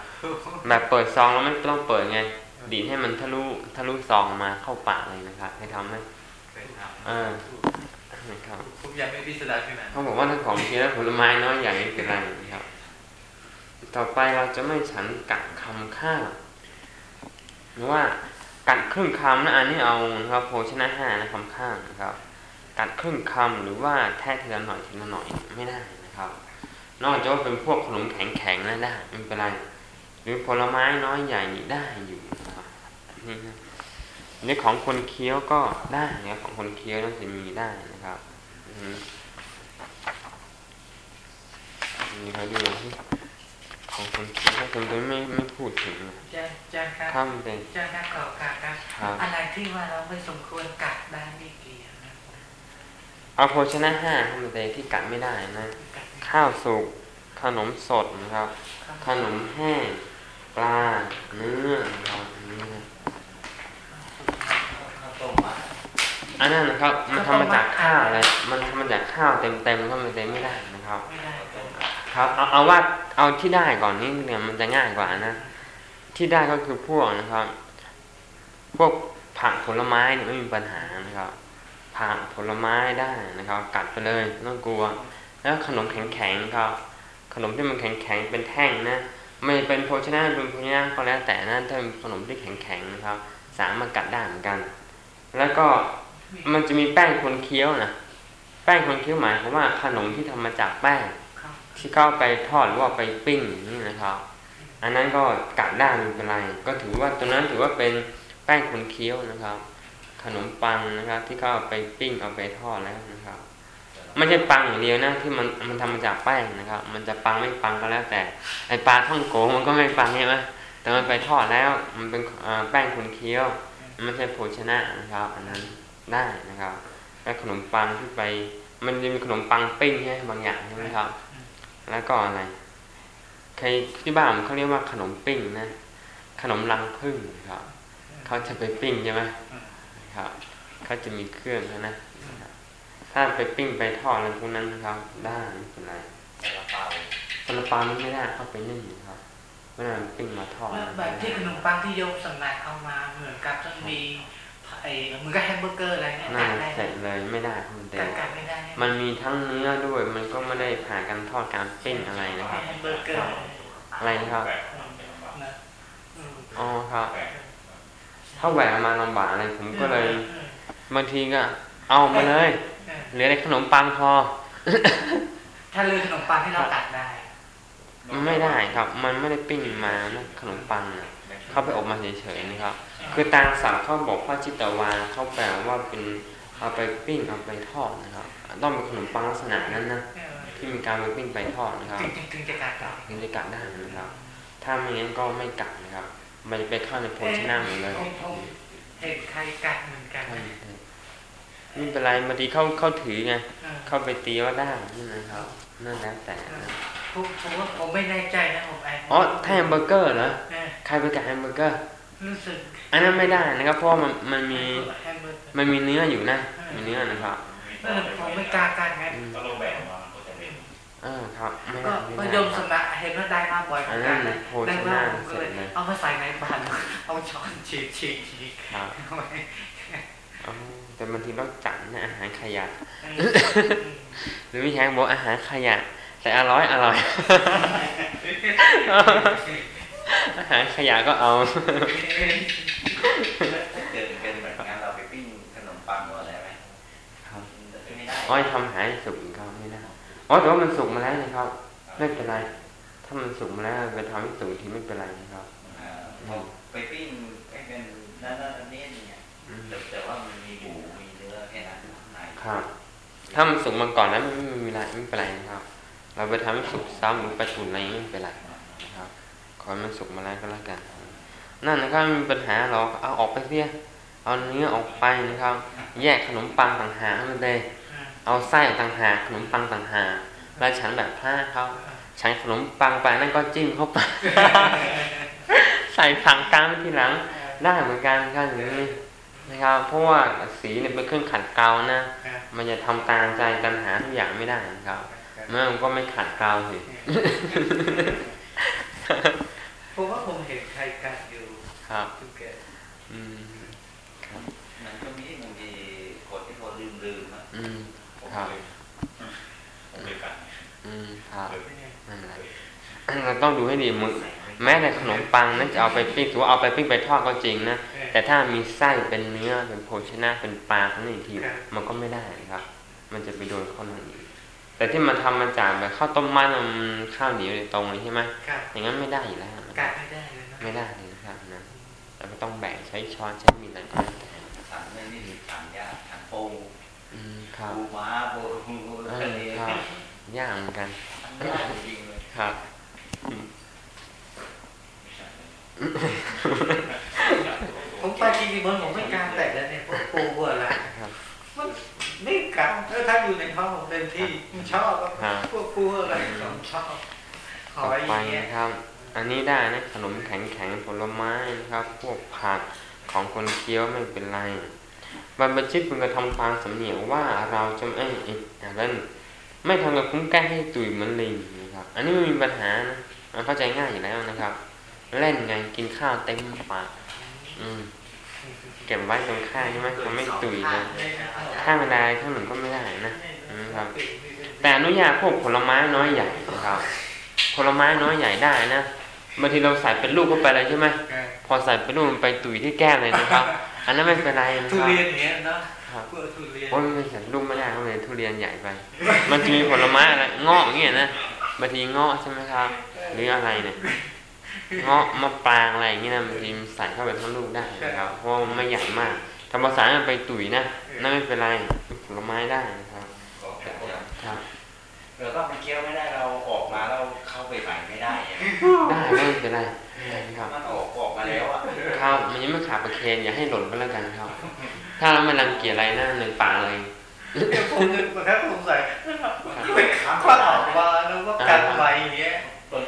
S2: แบบเปิดซองแล้วไม่ต้องเปิดไง ดีดให้มันทะลุทะลุซองมาเข้าปากเลยนะครับเคยทำไหม
S3: เคยท
S2: เออนะครับำ
S3: ผมยังไม่พิสดารขนาด
S2: เขาบอกว่าถ้าของเคี้ยวผลไม้น้อยอย่างนี้เป็นไรนะครับ ต่อไปเราจะไม่ฉันกัดคำข้าวหรือว่ากัดครึ่งคำนะอันนี้เอานะครับโภชนะห้านะคำข้างนะครับ กัดครึ่งคำหรือว่าแทะทีละหน่อยทีละหน่อยไม่ได้นะครับ นอกจากว่าเป็นพวกขนมแข็งๆนะได้ไม่เป็นไรหรือผลไม้น้อยใหญ่นี่ได้อยู่ นะครับนี่นะนี่ของคนเคี้ยวก็ได้นะครับของคนเคี้ยวน่าจะมีได้นะครับอืมนี่เขาดูที่ของคนเคี้ยวผมจะไม่ไม่พูดถึงนะ
S5: อาจารย์อาจารย์ครับ
S2: ข้ามเป็น
S5: อาจารย์ครับขอโอกาสครับ
S2: ครับ
S5: อะไรที่ว่าเราไม่สมควรกัดได้ไม่เกี่ยวนะ
S2: เอาโภชนะห้าข้ามเป็นที่กัดไม่ได้นะ
S5: กัดไม่
S2: ข้าวสุกขนมสดนะครับ
S5: ครับ
S2: ขนมแห้งปลาเนื้อนะครับอันนี้นะ
S1: ข้าว ต้มมัด
S2: อันนั้นนะครับมันทำมาจากข้าวอะไร มันทำมาจากข้าวเต็มๆก็มันเต็มไม่ได้นะครับ
S5: ไม่ได้
S1: ข้าวต้มมัด
S2: ครับเอาเอาว่าเอาที่ได้ก่อนนี่เนี่ยมันจะง่ายกว่านะ ที่ได้ก็คือพวกนะครับ พวกผักผลไม้เนี่ยไม่มีปัญหานะครับผักผลไม้ได้นะครับ กัดไปเลยไม่ต้องกลัว แล้วขนมแข็งๆครับ ขนมที่มันแข็งๆเป็นแท่งนะไม่เป็นโภชนะเป็นโภชนะก็แล้วแต่นะถ้าเป็นขนมที่แข็งๆนะครับ สามารถกัดได้เหมือนกัน แล้วก็มันจะมีแป้งคนเคี้ยวนะแป้งคนเคี้ยวหมายความว่าขนมที่ทำมาจากแป้ง
S5: ครับ
S2: ที่เข้าไปทอดหรือว่าไปปิ้งอย่างนี่นะครับ อันนั้นก็กัดได้ไม่เป็นไร ก็ถือว่าตัวนั้นถือว่าเป็นแป้งคนเคี้ยวนะครับ ขนมปังนะครับ ที่เขาเอาไปปิ้งเอาไปทอดแล้วนะครับไม่ใช่ปังอย่างเดียวนะที่มันมันทำมาจากแป้งนะครับ มันจะปังไม่ปังก็แล้วแต่ไอปลาท่องโกมันก็ไม่ปังใช่ไหมแต่มันไปทอดแล้ว มันเป็นเอ่อแป้งคนเคี้ยวมัน ไม่ใช่โภชนะนะครับ อันนั้นได้นะครับแล้วขนมปังที่ไป มันจะมีขนมปังปิ้งใช่ไหมบางอย่างใช่ไหมครับ แล้วก็อะไรใครที่บ้านเขาเรียกว่าขนมปิ้งนะ ขนมรังผึ้งครับเขาจะไปปิ้งใช่ไหมครับเขาจะมีเครื่องนะถ้าไปปิ้งไปทอดอะไรพวกนั้นนะครับ ได้ไม่เป็นไร
S1: ซาลาเปา
S2: ซาลาเปาไม่ได้เข้าไปนึ่งครับ ไม่ได้มันปิ้งมาทอด
S5: แล้วแบบที่ขนมปังที่ยกสำนักเอามาเหมือนกับต้องมีไอ้เหมือนกับแฮมเบอร์เกอร์อะไรเนี่ย
S2: น่า
S5: กัดได้
S2: เสร็จเลยไม่ได้ครับมันเต็
S5: กั
S2: ม
S5: ดกัดไม่ได้เนี่ย
S2: มันมีทั้งเนื้อด้วย มันก็ไม่ได้ผ่านการทอดการปิ้งอะไรนะครับ
S5: แฮมเบอร์เกอร์
S2: อะไรนะครับ
S4: แปลกความเป็นลำบาก
S5: นะอืม
S2: อ๋อครับ
S4: แปลก
S2: ถ้าแหวกมาลำบากอะไรผมก็เลย
S5: อืม
S2: บางทีก็เอามาเลย
S5: เออ
S2: เหลือแต่ขนมปังพอ
S5: ถ้าเลือกขนมปังที่เรากัดได้
S2: ไม่ได้ครับ มันไม่ได้ปิ้งมานะขนมปังน่ะเขาไปอบมาเฉยๆนะครับ คือตางศัพท์เขาบอกว่าจิตวาเขาแปลว่าเป็นเอาไปปิ้งเอาไปทอดนะครับ ต้องเป็นขนมปังลักษณะนั้นนะ
S5: เออ
S2: ที่มีการไปปิ้งไปทอดนะครับ
S5: ถึงถึงถึงจะกัดได้
S2: ถึงจะกัดได้นะครับ ถ้าไม่งั้นก็ไม่กัดนะครับ มันจะไปเข้าในโภชนะหมดเลย
S5: ผมผมเห็นใครกัดเหมือนกัน
S2: ใช่ใช่ไม่เป็นไรบางทีเข้าเข้าถือไง
S5: เออ
S2: เข้าไปตีว่าได้นี่นะครับนั่นแล้วแต่นะ
S5: ผมผมว่าผมไม่แน่ใจนะผมไอ้
S2: อ๋อถ้าแฮมเบอร์เกอร์เหรอ
S5: เออ
S2: ใครไปกัดแฮมเบอร์เกอร์
S5: รู้สึก
S2: อันนั้นไม่ได้นะครับ เพราะว่ามันมันมี
S5: แฮมเบอร์เกอร์
S2: มันมีเนื้ออยู่นะ มีเนื้อนะครับ
S5: เออผมไม่กล้ากัดไง
S2: อืม
S4: ก็รูปแบบมามันก็จะเป็น
S2: เออครับไม่
S5: ก็
S2: ได้
S5: ก็
S2: ไม่
S5: โย
S2: ได้
S5: มสำนักเห็นว่าได้มาบ่อยเหมือนกันนะ
S2: อันนั้นโภช
S5: ได้
S2: นา
S5: มาผมก็เลย
S2: เสร็จเลย
S5: เอามาใส่ในบานเอาช้อนฉีกฉีกฉีก
S2: ครับ
S5: เอาไว้
S2: อ๋อแต่บางทีเราจัดนะอาหารขยะ
S5: เออ
S2: หรือวิชาบอกอาหารขยะ แต่อร่อยอร่อย อาหารขยะก็เอา
S1: ถ้าเกิดเป็นแบบงั้นเราไปปิ้งขนมปังหรืออะไรไหม
S2: ครับ
S1: ไม่ได้
S2: อ้อยทำหายสุกก็ไม่ได้อ๋อแต่ว่ามันสุกมาแล้วนะครับไม่เป็นไร ถ้ามันสุกมาแล้วไปทำให้สุกทีไม่เป็นไรนะครับ
S1: อ่าเราไปปิ้งให้เป็นนั่นนั่นนี่เนี่ย
S2: อืม
S1: แต่แต่ว่ามันมีหมูมีเนื้อแค่นั้นข้างใน
S2: ครับ ถ้ามันสุกมาก่อนแล้วไม่ไม่มีอะไรไม่เป็นไรนะครับ เราไปทำให้สุกซ้ำหรือไปตุนอะไรไม่เป็นไรนะครับ ขอให้มันสุกมาแล้วก็แล้วกัน นั่นนะครับไม่มีปัญหาหรอกเอาออกไปเสียเอาเนื้อออกไปนะครับ แยกขนมปังต่างหากมันเลยเอาไส้ต่างหากขนมปังต่างหากแล้วฉันแบบพลาเขาฉันขนมปังไปนั่นก็จิ้มเข้าไปใส่ผังกลางไว้ทีหลังได้เหมือนกันครับอย่างนี้นะครับ เพราะว่าสีเนี่ยเป็นเครื่องขัดเกลานะ มันจะทำตามใจกันหาทุกอย่างไม่ได้นะครับ เมื่อมันก็ไม่ขัดเกลาสิ
S5: ผมว่าผมเห็นใครกัดอยู่
S2: ครับ
S5: ทุกเกิด
S2: อืมครับ
S1: มันก็มีบางทีคนที่เขาลืมลืมๆอะ
S2: อืม
S4: ผม
S2: ครับ
S4: เลยผมเลยกัน
S2: อืมครับ
S5: เป็นไง
S2: นั่นแหละเราต้องดูให้ดีมึงแม้แต่ขนมปังนั้นจะเอาไปปิ้งถือว่าเอาไปปิ้งไปทอดก็จริงนะ
S5: เออ
S2: แต่ถ้ามีไส้เป็นเนื้อเป็นโภชนะเป็นปลาทั้งนี้ทีมันก็ไม่ได้นะครับ มันจะไปโดนข้อนั้นอีก แต่ที่มาทำมาจากแบบข้าวต้มมัดมันข้าวเหนียวโดยตรงเลยใช่ไหม
S5: ครับ
S2: อย่างนั้นไม่ได้อยู่แล้วนะ
S5: กัดไม่ได้เลยนะ
S2: ไม่ได้เลยนะครับนะเราก็ต้องแบ่งใช้ช้อนใช้มีดอะไรก็แล้วแต่
S1: ถังนี่นี่ถังยากถังปู
S2: อืมครับ
S1: ปูม้าปูปู
S2: เอ
S1: ทะ
S2: อ
S1: เล
S2: ครับยากเหมือนกัน
S1: ยากจริงๆเลย
S2: ครับ
S5: ผมไปจริงๆผมผมไม่กล้าแตะแล้วเนี่ยพวกปูพวกอะไร
S2: ครับ
S5: มัน ไม่กล้าถ้าถ้าอยู่ในท้องผมเต็มที่มันชอบอะ
S2: ครับ
S5: พวกปูอะไรผมชอบห
S2: ต่
S5: อ
S2: อย
S5: อ
S2: ไป
S5: ย่างเงี้ย
S2: นะครับ อันนี้ได้นะขนมแข็งแข็งๆผลไม้นะครับ พวกผักของคนเคี้ยวไม่เป็นไรบรรพชิตพึงกระทำความสำเนียกว่าเราจะไม่เอ้ยอะไรนั่นไม่ทำกับคุ้มแก้ให้ตุยเหมือนลิงนะครับ อันนี้ไม่มีปัญหานะมันเข้าใจง่ายอยู่แล้วนะครับ เล่นไงกินข้าวเต็มปากอืมเก็บไว้ตรงข้างใช่ไหมมันไม่ตุยเลยข้างใดข้างหนึ่งก็ไม่ได้นะอืมครับ แต่อนุญาตพวกผลไม้น้อยใหญ่นะครับ ผลไม้น้อยใหญ่ได้นะบางทีเราใส่เป็นลูกเข้าไปเลยใช่ไหมพอใส่เป็นลูกมันไปตุยที่แก้มเลยนะครับ อันนั้นไม่เป็นไรนะ
S5: ทุ
S2: ครับ
S5: เรียนเนี้ยเนาะ
S2: ครับ
S5: พวกทุเรียน
S2: โอ้ยไม่ใส่ลูกไม่ได้เขาเลยทุเรียนใหญ่ไป มันจะมีผลไม้อะไรเงาะอย่างเงี้ยนะบางทีเงาะใช่ไหมครับหรืออะไรเนี่ย เงาะมะปรางอะไรอย่างเงี้ยนะบางทีมันใส่เข้าไปทั้งลูกได้นะครับเพราะว่ามันไม่ใหญ่มากถ้าภาษามันไปตุยนะนั่นไม่เป็นไรผลไม้ได้นะครับ
S1: ก็แต่ว่า
S2: ครับ
S1: เราต้องไปเคี้ยวไม่ได้เราออกมาเราเข้าไปใหม่ไม่ได้อะ
S2: ได้ไม่เป็นไรครับ
S1: มันออกออกมาแล้วอะ
S2: ครับมันยังไม่ขาดประเคนอย่าให้หล่นก็แล้วกันครับ ถ้าเราไม่รังเกียจอะไรนะในป่าเลย
S5: เดี๋ยวผมนึกมาแค่สงสัยที่ไปขับก็ออกมาแล้วก็กันไว้อย่างเงี้ย
S1: ต้น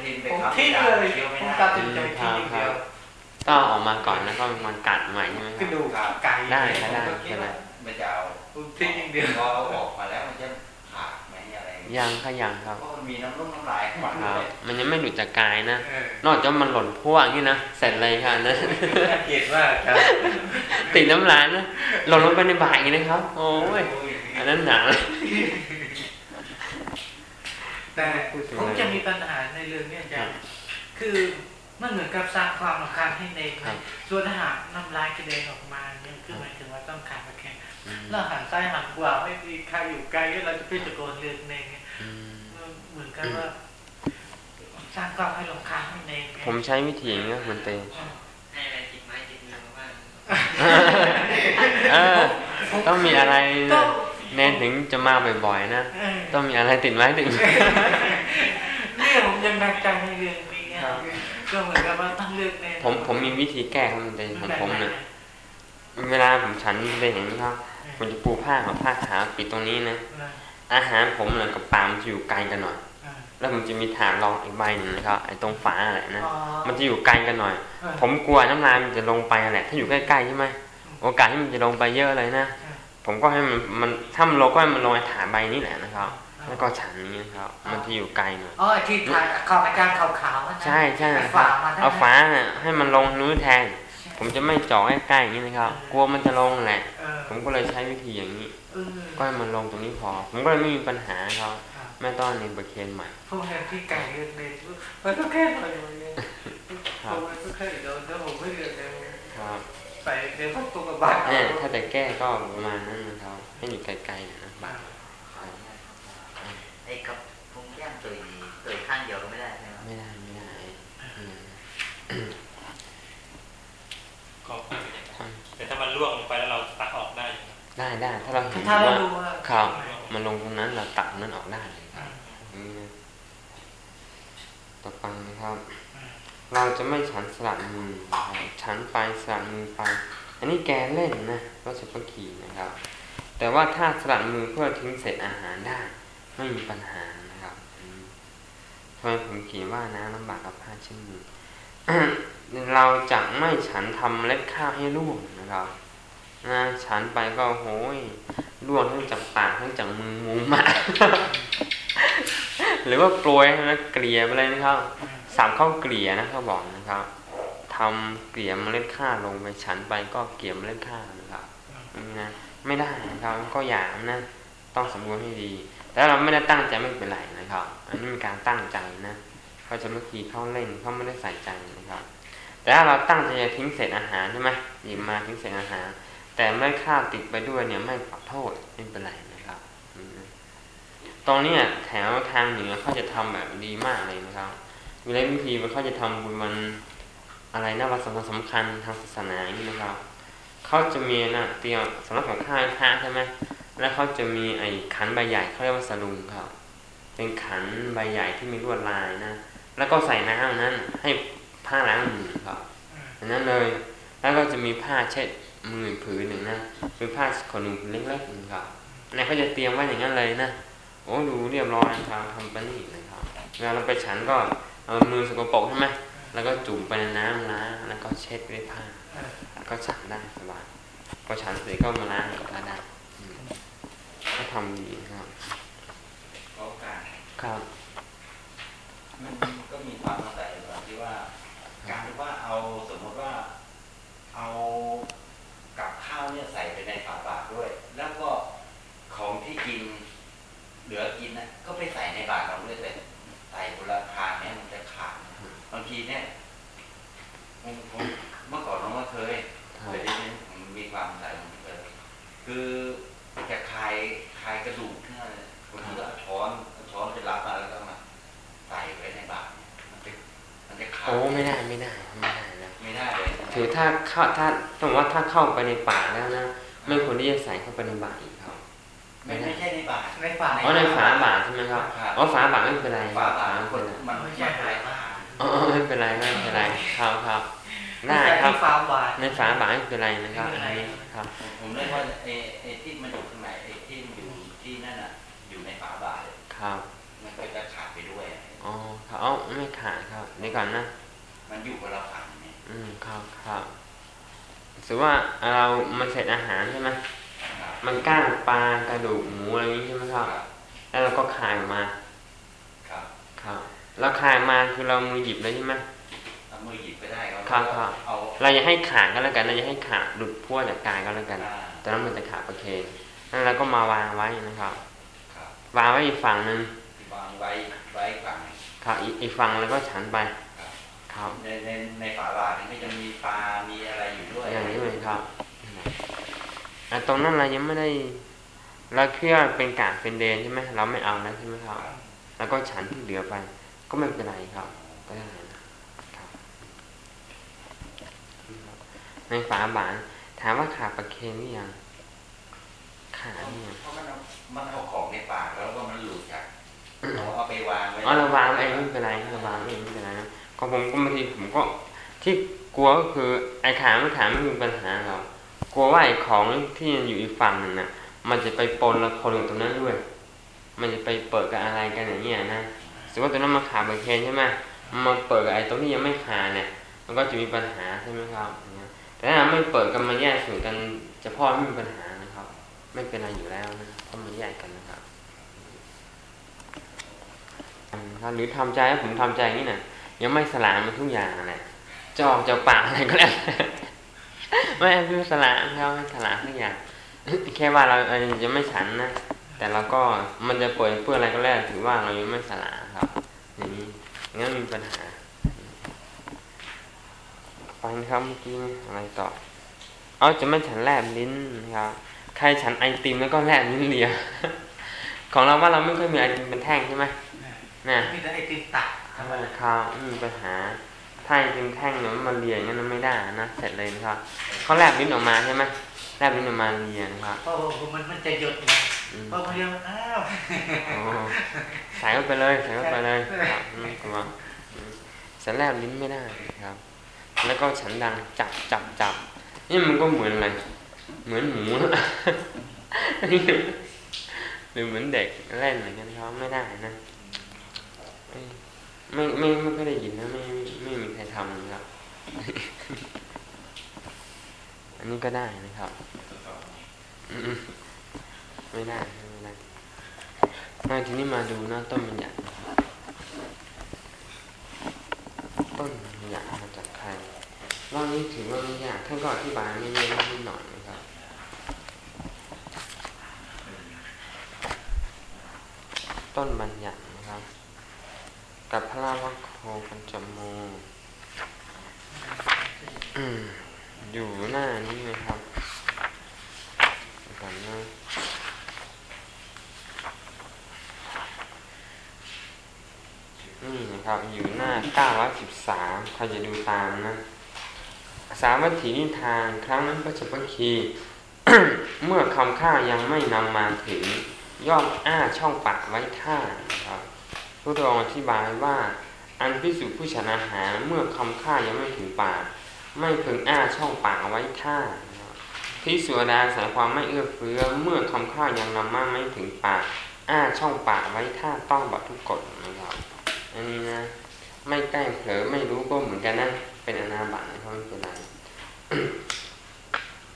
S1: ทีนไป
S5: ผม
S1: ขับ
S5: ทิ้ง
S1: ไม่
S5: เล
S1: ได้
S5: ย
S1: เคี้ยว
S5: ผ
S1: ไม่
S5: ม
S1: ได้
S5: ตัดสินใจทิ้งอย่างเดียว
S2: ต้องเอาออกมาก่อนแล้วก็มันกัดใหม่ใช่ไหมค
S5: ก
S2: รั
S5: ระ
S2: บ
S5: ดูกไก่
S2: ได้ได้ได้
S5: ผมก็คิดว่า
S1: มันจะเอา
S5: ผมทิ้งอย่างเดียว
S1: พอเอาออกมาแล้วมันจะขาดไหมอะไรอย่างเงี้ย
S2: ยังค่ะยังครับ
S1: เพราะมันมีน้ำนุ่มน้ำลายหวาน
S2: ครับ
S1: เลย
S2: มันยังไม่หลุดจากกายนะ
S5: เออน
S2: อกจากมันหล่นพวกอย่างนี้นะเสร็จเลยค่ะนะ
S5: น่าเกลียดมากครับ
S2: ติดน้ำลายนะหล่นลงไปในบ่ายอย่างนี้นะครับ โอ้ยอันนั้นหนักเลย
S5: แต่ผมจะมีปัญหาในเรื่องเนี้ยอาจารย์คือมันเหมือนกับสร้างความรำคาญให้เด็ก
S2: ครับ
S5: ส่วนถ้าหากน้ำลายกระเด็นออกมาเนี่ยคือหมายถึงว่าต้องขาดมาแข่ง
S2: อืม
S5: เราหันซ้ายหันขวาไม่มีใครอยู่ไกลเราจะพิจารณาเรื่องเองเนี่ย
S2: อืม
S5: เหมือนกันว่าสร้างความให้รำคาญให้เองไง
S2: ผมใช้วิธีอย่างนี้นะคุณเต
S6: ให้อะไรติดไม้ติดมือมาบ้าง
S2: เออต้องมีอะไร
S5: ก็
S2: เน้นถึงจะมาบ่อยๆนะ
S5: เออ
S2: ต้องมีอะไรติดไม้ติดมือ
S5: เนี่ยผมยังดังใจในเรื่องนี้ไง
S2: ครับ
S5: ก็เหมือนกับว่าต้องเลือกแน่
S2: ผมผมมีวิธีแก้ครับคุณเตของผมเนี่ยเวลาผมฉันได้เห็นไหมครับผมจะปูผ้ากับผ้าขาวปิดตรงนี้นะ
S5: นะ
S2: อาหารผมเนี่ยกับปลามันจะอยู่ไกลกันหน่อย
S5: อ่า
S2: แล้วผมจะมีฐานรองอีกใบหนึ่งนะครับไอ้ตรงฝาอะไรนะ
S5: อ๋อ
S2: มันจะอยู่ไกลกันหน่อย
S5: เออ
S2: ผมกลัวน้ำลายมันจะลงไปแหละถ้าอยู่ใกล้ๆใช่ไหมโอกาสที่มันจะลงไปเยอะเลยนะ
S5: เออ
S2: ผมก็ให้มันมันถ้ามันลงก็ให้มันลงไอ้ฐานใบนี้แหละนะครับ แล้วก็ฉันนี้นะครับ มันจะอยู่ไกลหน่อย
S5: อ๋อไอ้ที่ถ่ายขอบอาจารย์ขาวๆนั่นนะ
S2: ใช่ใช่
S5: ไอ้
S2: ครั
S5: ฝา
S2: บ
S5: มันนั่นนะ
S2: เอาฝาเนี่ยให้มันลงนู้นแทน ผมจะไม่เจาะใกล้ๆอย่างนี้นะครับ กลัวมันจะลงแหละ
S5: เออ
S2: ผมก็เลยใช้วิธีอย่างนี้
S5: เออ
S2: ก็ให้มันลงตรงนี้พอ ผมก็เลยไม่มีปัญหาครับ
S5: ครับ
S2: ไม่ต้องเน้นประเคนใหม่
S5: พวกนั้นที่ไก่เลือกเลยมันก็แค่หน่อยเอง
S2: ครับ
S5: ผมก็แค่โดนถ้าผมไม่เลือกเลย
S2: ครับ
S5: ใส่เดี๋ยวต้องตัวกับบาด
S2: เนี่ยถ้าจะแก้ก็ประมาณนั้นนะครับให้อยู่ไกลๆหน่อยนะบาท
S6: ไอ้กับพุงย่างตุยตุยข้างเดียวก็ไม่ได้ใช่ไหม
S2: ไม่ได้ไม่ได้อืม
S4: ก็แต่ถ้ามันล่วงลงไปแล้วเราตักออกได้อยู่นะ
S2: ได้ได้ถ้าเราเห็น
S5: ถ้าเรา
S2: ว่า
S5: ดูว่า
S2: ครับมันลงตรงนั้นเราตัดนั้นออกได้เลยครับอย่างนี้นะต่อไปนะครับ เราจะไม่ฉันสลับมือฉันไปสลับมือไป อันนี้แกเล่นนะก็สุภกีนะครับ แต่ว่าถ้าสลัดมือเพื่อทิ้งเศษอาหารได้ ไม่มีปัญหานะครับทำไมผมเขียนว่าน้ำลำบากกับผ้าเช่นมือเราจะไม่ฉันทำเล็ดข้าวให้ร่วงนะครับนะฉันไปก็โหยร่วงทั้งจากปากทั้งจากมือมุมมาหรือว่าโปรยนะเกลี่ยไปเลยนะครับ สามข้าวเกลี่ยนะเขาบอกนะครับทำเกลี่ยเล็ดข้าลงไปฉันไปก็เกลี่ยเล็ดข้านะครับนะไม่ได้นะครับก็อย่ามนะต้องสำรวจให้ดีแต่เราไม่ได้ตั้งใจไม่เป็นไรนะครับ อันนี้มีการตั้งใจนะเขาจะเมื่อกี้เขาเล่นเขาไม่ได้ใส่ใจนะครับ แต่ถ้าเราตั้งใจจะทิ้งเศษอาหารใช่ไหมหยิบมาทิ้งเศษอาหาร แต่ไม่ข้าวติดไปด้วยเนี่ยไม่ขอโทษไม่เป็นไรนะครับอืมนะตรงนี้แถวทางเหนือเขาจะทำแบบดีมากเลยนะครับ มีหลายวิธีมันเขาจะทำบุญวันอะไรนะวันสำคัญสำคัญทางศาสนาอย่างนี้นะครับเขาจะมีนะเตรียมสำหรับกับข้าวให้พระใช่ไหมแล้วเขาจะมีไอ้ขันใบใหญ่เขาเรียกว่าสลุงครับเป็นขันใบใหญ่ที่มีลวดลายนะ แล้วก็ใส่น้ำนั้นให้ผ้าล้างมือครับอันนั้นเลย แล้วก็จะมีผ้าเช็ดมือผืนหนึ่งนะเป็นผ้าขนหนูเล็กๆหนึ่งครับอันนี้เขาจะเตรียมไว้อย่างนั้นเลยนะ โอ้ดูเรียบร้อยนะครับทำไปนี่นะครับเวลาเราไปฉันก็ เอามือสกปรกใช่ไหมแล้วก็จุ่มไปในน้ำล้างแล้วก็เช็ดด้วยผ้า แล้วก็ฉันได้สบายพอฉันเสร็จก็มาล้างอีกก็ได้อืมก็ทำดีนะครับ
S1: โอกาส
S2: ครับ
S1: มันก็มีความสงสัยแบบที่ว่า การที่ว่าเอาสมมติว่าเอากับข้าวเนี่ยใส่ไปในฝาบาตรด้วย แล้วก็ของที่กินเหลือกิน เนี่ยผมผมเมื่อก่อนน้องก็เคยเคยได้ยินผมมีความสงสัยผมเคยคือจะคลายคลายกระดูกที่นั่นเลยบางทีก็เอาช้อนเอาช้อนไปรับมาแล้วก็มาใส่ไว้ในบาตรเนี่ยมันจะมันจะขาด
S2: โอ้ไม่ได้ไม่ได้ไม่ได้นะ
S1: ไม่ได้เลย
S2: ถือถ้าเข้าถ้าต้องบอกว่าถ้าเข้าไปในป่าแล้วนะไม่ควรที่จะใส่เข้าไปในบาตรอีกครับ
S1: ไม่ไม่ใช่ในบาตร
S5: ในป่า
S2: อ๋อในฝาบาตรใช่ไหมครับ
S1: ครับ
S2: อ๋อฝาบาตรไม่เป็นไร
S1: ฝาบาตร
S2: ไม่
S1: ค
S2: เป็น
S1: น
S2: ไร
S1: มันมันหลายทาง
S2: อ๋อไม่เป็นไรไม่เป็นไรครับครับได้
S5: แต่
S2: ครับ
S5: ที่ฟาร์มบาท
S2: ในฝาบาตรไม่เป็นไรนะครับ
S5: ไม่เป็นไร
S2: อันนี้ครับ
S1: ผมผมเรียกว่าไอ้ไอ้ที่มันอยู่ข้างในไอ้ที่มันอยู่ที่นั่นน่ะอยู่ในฝาบาตรเลย
S2: ครับ
S1: มันก็จะขาดไปด้วย
S2: อ๋อครับอ๋อไม่ขาดครับเดี๋ยวก่อนนะ
S1: มันอยู่คนละฝั่งเนี่ย
S2: อืมครับครับสมมติว่าเรามันเสร็จอาหารใช่ไหม
S1: ครับ
S2: มันก้างปลากระดูกหมูอะไรอย่างนี้ใช่ไหมครับ แล้วเราก็คายออกมา
S1: ครับ
S2: ครับ แล้วคายมาคือเรามือหยิบเลยใช่ไหม
S1: เอามือหยิบไปได้ก็
S2: ครับครับ
S1: เอา
S2: เราอย่าให้ขาดก็แล้วกัน เราอย่าให้ขาดหลุดพั่วจากกายก็แล้วกัน
S1: อ่า
S2: ตอนนั้นมันจะขาดประเคนนั่นเราก็มาวางไว้นะครับ
S1: ครับ
S2: วางไว้อีกฝั่งหนึ่ง
S1: วางไว้ไว้ฝั่ง
S2: ครับอีกอีกฝั่งแล้วก็ฉันไปครับ
S1: ในในในฝาบาตรนี่ก็จะมีปลา มีอะไรอยู่ด้วย
S2: อย่างนี้เลยครับอะตรงนั้นเรายังไม่ได้เราเพื่อเป็นกากเป็นเดนใช่ไหมเราไม่เอาแล้วใช่ไหมครับ แล้วก็ฉันที่เหลือไป ก็ไม่เป็นไรครับ ก็ได้นะครับในฝาบาทถามว่าขาดประเคนหรือยังขาดหรือยัง
S1: เพราะมันเอามันเอาของในปากแล้วก็มันหลุดจากเราเอาไปวางไว้
S2: อ๋อเราวางเองไม่เป็นไรเราวางเองไม่เป็นไรนะของผมก็บางทีผมก็ที่กลัวก็คือไอ้ขาไม่ขาไม่มีปัญหาหรอกกลัวว่าไอ้ของที่อยู่อีกฝั่งหนึ่งน่ะ มันจะไปปนและคนกับตรงนั้นด้วย มันจะไปเปิดกับอะไรกันอย่างเงี้ยนะ สมมติว่าตัวนั้นมาขาดประเคนใช่ไหมมาเปิดกับไอ้ตรงที่ยังไม่ขาดเนี่ย มันก็จะมีปัญหาใช่ไหมครับแต่ถ้าไม่เปิดกันมาแยกส่วนกันเฉพาะไม่มีปัญหานะครับ ไม่เป็นไรอยู่แล้วนะเพราะมันแยกกันนะครับอืมครับหรือทำใจผมทำใจนี้นะยังไม่สลามมันทุกอย่างแหละจะออกจากปากอะไรก็แล้วไม่ไม่สลามครับไม่สลามทุกอย่างแค่ว่าเราจะไม่ฉันนะแต่เราก็มันจะเปิดเพื่ออะไรก็แล้วถือว่าเรายังไม่สลาม ครับอย่างนี้งั้นมีปัญหาฟังครับเมื่อกี้อะไรต่อ เอาจะไม่ฉันแลบลิ้นนะครับใครฉันไอติมแล้วก็แลบลิ้นเลียของเราว่าเราไม่ค่อยมีไอติมเป็นแท่งใช่ไหมน่ะ
S5: มีแต่ไอติมตัก
S2: ถ้ามันข้าวไม่มีปัญหาถ้าไอติมแท่งเนี่ยมันมาเลียอย่างนั้นไม่ได้นะเสร็จเลยนะครับเขาแลบลิ้นออกมาใช่ไหม แลบลิ้นออกมาเลียนะครับ
S5: เพราะว่ามันมันจะหยดไง
S2: อืม
S5: เพราะมันเรียกว่าอ้าว
S2: อ๋อใส่เข้าไปเลยใส่เข้าไปเลยครับไม่กลัวอืมฉันแลบลิ้นไม่ได้ครับ แล้วก็ฉันดังจับจับจับนี่มันก็เหมือนอะไร เหมือนหมูหรือเหมือนเด็กเล่นอะไรกันเขาไม่ได้นะไม่ไม่ไม่ไม่ได้ยินนะไม่ไม่ไม่มีใครทำนะครับ อันนี้ก็ได้นะครับ ไม่ได้ไม่ได้มาทีนี้มาดูนะต้นมันหญ่นะครับต้นมันหญ่มาจากใครรอบนี้ถือว่าไม่ยากท่านก็อธิบายไม่เยอะนิดหน่อยนะครับต้นบัญญัตินะครับ กับพระราวัคโคปัญจโมอืม อยู่หน้านี้ไหมครับก่อนนะนี่นะครับอยู่หน้า 913ใครจะดูตามนะ สาวัตถีนิทานครั้งนั้นพระเจ้าพระคี เมื่อคำข้ายังไม่นำมาถึงย่อมอ้าช่องปากไว้ท่านะครับพระองอธิบายว่า อันพิสุผู้ชนะหารเมื่อคำข้ายังไม่ถึงปาก ไม่พึงอ้าช่องปากไว้ท่าพิสุดาสายความไม่เอื้อเฟื้อเมื่อคำข้าวยังนำมาไม่ถึงปาก อ้าช่องปากไว้ท่าต้องบัตทุกกฎนะครับอันนี้นะไม่ใกล้เผลอไม่รู้ก็เหมือนกันนะเป็นอนาบัตนะครับไม่เป็นไร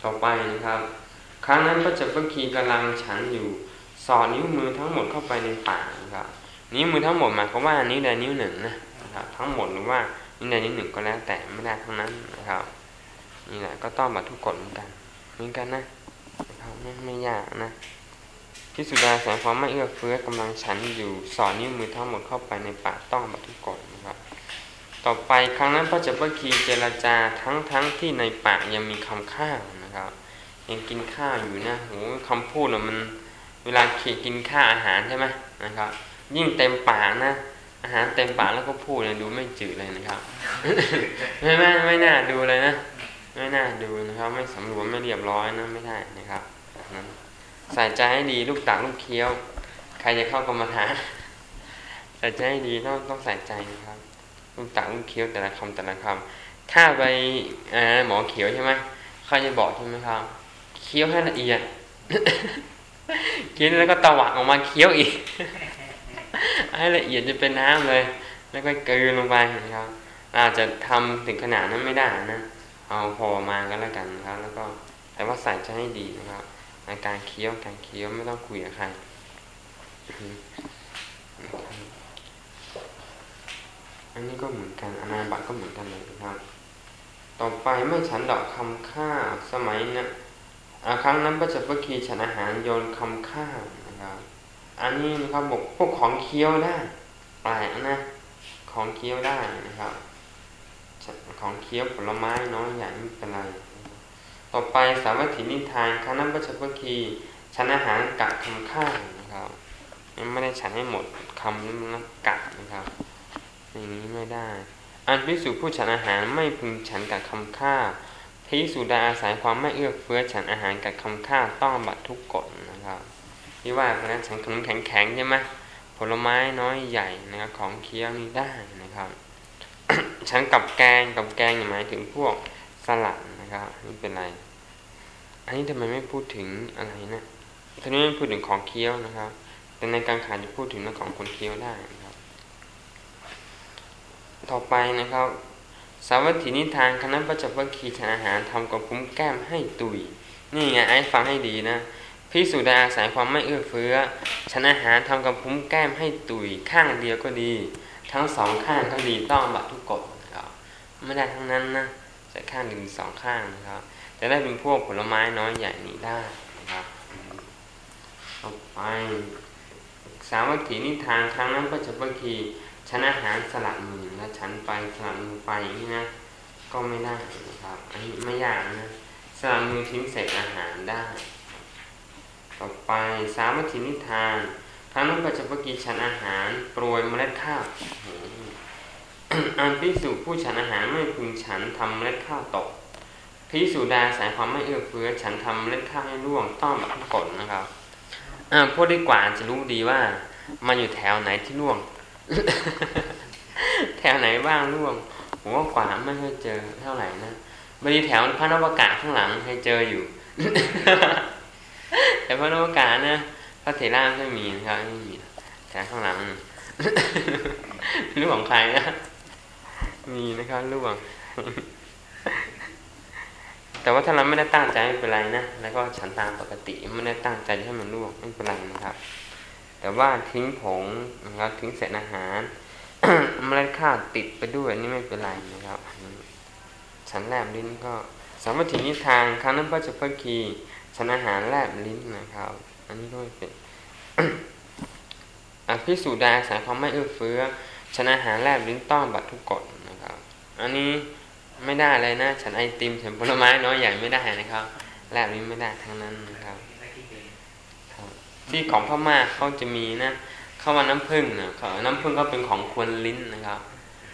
S2: ต่อไปนะครับ ครั้งนั้นพระเจ้าพระคีกำลังฉันอยู่ สอดนิ้วมือทั้งหมดเข้าไปในปากนะครับ นิ้วมือทั้งหมดหมายความว่านิ้วใดนิ้วหนึ่งนะครับทั้งหมดหรือว่า นิ้วใดนิ้วหนึ่งก็แล้วแต่ไม่ได้ทั้งนั้นนะครับ นี่แหละก็ต้องบัตทุกกฎเหมือนกันเหมือนกันนะนะครับไม่ไม่ยากนะพิสุดาแสงความไม่เอื้อเฟื้อกำลังฉันอยู่สอนนิ้วมือทั้งหมดเข้าไปในปากต้องบัทุกกฎนะครับ ต่อไปครั้งนั้นพระเจ้าพระคีเจรจาทั้งทั้งที่ในปากยังมีคำข้าวนะครับยังกินข้าวอยู่นะโหคำพูดอะมันเวลาขีกินข้าวอาหารใช่ไหมนะครับ ยิ่งเต็มปากนะ อาหารเต็มปากแล้วก็พูดเนี่ยดูไม่จืดเลยนะครับไม่ไม่ไม่น่าดูเลยนะไม่น่าดูนะครับ ไม่สำรวมไม่เรียบร้อยนะไม่ได้นะครับใส่ใจให้ดีลูกตากลูกเคี้ยว ใครจะเข้ากรรมฐานใส่ใจให้ดีต้องต้องใส่ใจนะครับ ลูกตากลูกเคี้ยวแต่ละคำแต่ละคำถ้าไปอ่อหมอเขียวใช่ไหมเขาจะบอกใช่ไหมครับเคี้ยวให้ละเอียดเคี้ยวแล้วก็ตะวัดออกมาเคี้ยวอีก ให้ละเอียดจะเป็นน้ำเลย แล้วก็กลืนลงไปนะครับ อาจจะทำถึงขนาดนั้นไม่ได้นะ เอาพอมาก็แล้วกันครับ แล้วก็แต่ว่าใส่ใจให้ดีนะครับในการเคี้ยวการเคี้ยวไม่ต้องคุยกับใครอันนี้ก็เหมือนกันอนาบัตก็เหมือนกันเลยนะครับ ต่อไปเมื่อฉันดอกคำข้าวสมัยนะอ่าครั้งนั้นพระเจ้าพระคีฉันอาหารโยนคำข้าว อันนี้นะครับบอกพวกของเคี้ยวได้แปลกนะ ของเคี้ยวได้นะครับ ของเคี้ยวผลไม้น้อยใหญ่ไม่เป็นไร ต่อไปสาวัตถินิทานคณะพระชพคีฉันอาหารกะคำข้าวนะครับยังไม่ได้ฉันให้หมดคำนี้มันกะนะครับ อย่างนี้ไม่ได้ อันพิสูจผู้ฉันอาหารไม่พึงฉันกับคำข้าวพิสูจน์ไดาอาศัยความไม่เอื้อเฟื้อฉันอาหารกับคำข้าวต้องบัตรทุกกฎนะครับ ที่ว่าเพราะนั้นฉันขนมแข็งๆใช่ไหมผลไม้น้อยใหญ่นะครับของเคี้ยวนี้ได้นะครับฉันกับแกงกับแกงหมายถึงพวกสลัดนะครับนี่เป็นไร อันนี้ทำไมไม่พูดถึงอะไรนะทีนี้ไม่พูดถึงของเคี้ยวนะครับ แต่ในการขายจะพูดถึงเรื่องของคนเคี้ยวได้นะครับ ต่อไปนะครับ สาวัตถีนิทานคณะประจักษ์คีฉันอาหารทำกับคุ้มแก้มให้ตุยนี่ไงไอ้ฟังให้ดีนะ พิสูจน์ได้อาศัยความไม่เอื้อเฟื้อฉันอาหารทำกับพุ้มแก้มให้ตุยข้างเดียวก็ดี ทั้งสองข้างก็ดีต้องบัตทุกกฎครับไม่ได้ทั้งนั้นนะจะข้างหนึ่งสองข้างนะครับ จะได้เป็นพวกผลไม้น้อยใหญ่นี้ได้นะครับต่อไปสาวัตถีนิทานครั้งนั้นพระเจ้าพระคีฉันอาหารสลัดมือและฉันไปสลัดมือไปอย่างนี้นะก็ไม่ได้นะครับอันนี้ไม่ยากนะสลัดมือทิ้งเศษอาหารได้ ต่อไปสามัคคีนิทานครั้งนั้นพระเจ้าพกีฉันอาหารโปรยเมล็ดข้าวอันพิสูจผู้ฉันอาหารไม่พึงฉันทำเมล็ดข้าวตกพิสูดาสายความไม่เอื้อเฟื้อฉันทำเมล็ดข้าวให้ร่วงต้องแบบกกฎนะครับอ่าพูดได้กว่าจะรู้ดีว่า มันอยู่แถวไหนที่ร่วง แถวไหนบ้างร่วงผมว่ากว่าไม่เคยเจอเท่าไหร่นะบางทีแถวพระนวากาข้างหลังเคยเจออยู่ แต่พระนวากาศนะพระเถระไม่มีนะครับไม่มีแต่ข้างหลังรูปของใครนะมีนะครับรูปของแต่ว่าถ้าเราไม่ได้ตั้งใจไม่เป็นไรนะแล้วก็ฉันตามปกติไม่ได้ตั้งใจให้มันลวกไม่เป็นไรนะครับ แต่ว่าทิ้งผงนะครับทิ้งเศษอาหารเมล็ดข้าวติดไปด้วยนี่ไม่เป็นไรนะครับฉันแลบลิ้นก็สามารถถึงนิทานครั้งนั้นพระเจ้าพระคี ฉันอาหารแลบลิ้นนะครับ อันนี้ก็ไม่เป็นอภิสูดาสายความไม่เอื้อเฟื้อฉันอาหารแลบลิ้นต้อนบัตรทุกกฎนะครับ อันนี้ไม่ได้เลยนะ ฉันไอติมฉันผลไม้น้อยใหญ่ไม่ได้นะครับ แลบลิ้นไม่ได้ทั้งนั้นนะครับ ที่ของพม่าเขาจะมีนะเข้ามาน้ำผึ้งนะเขาน้ำผึ้งก็เป็นของควรลิ้นนะครับ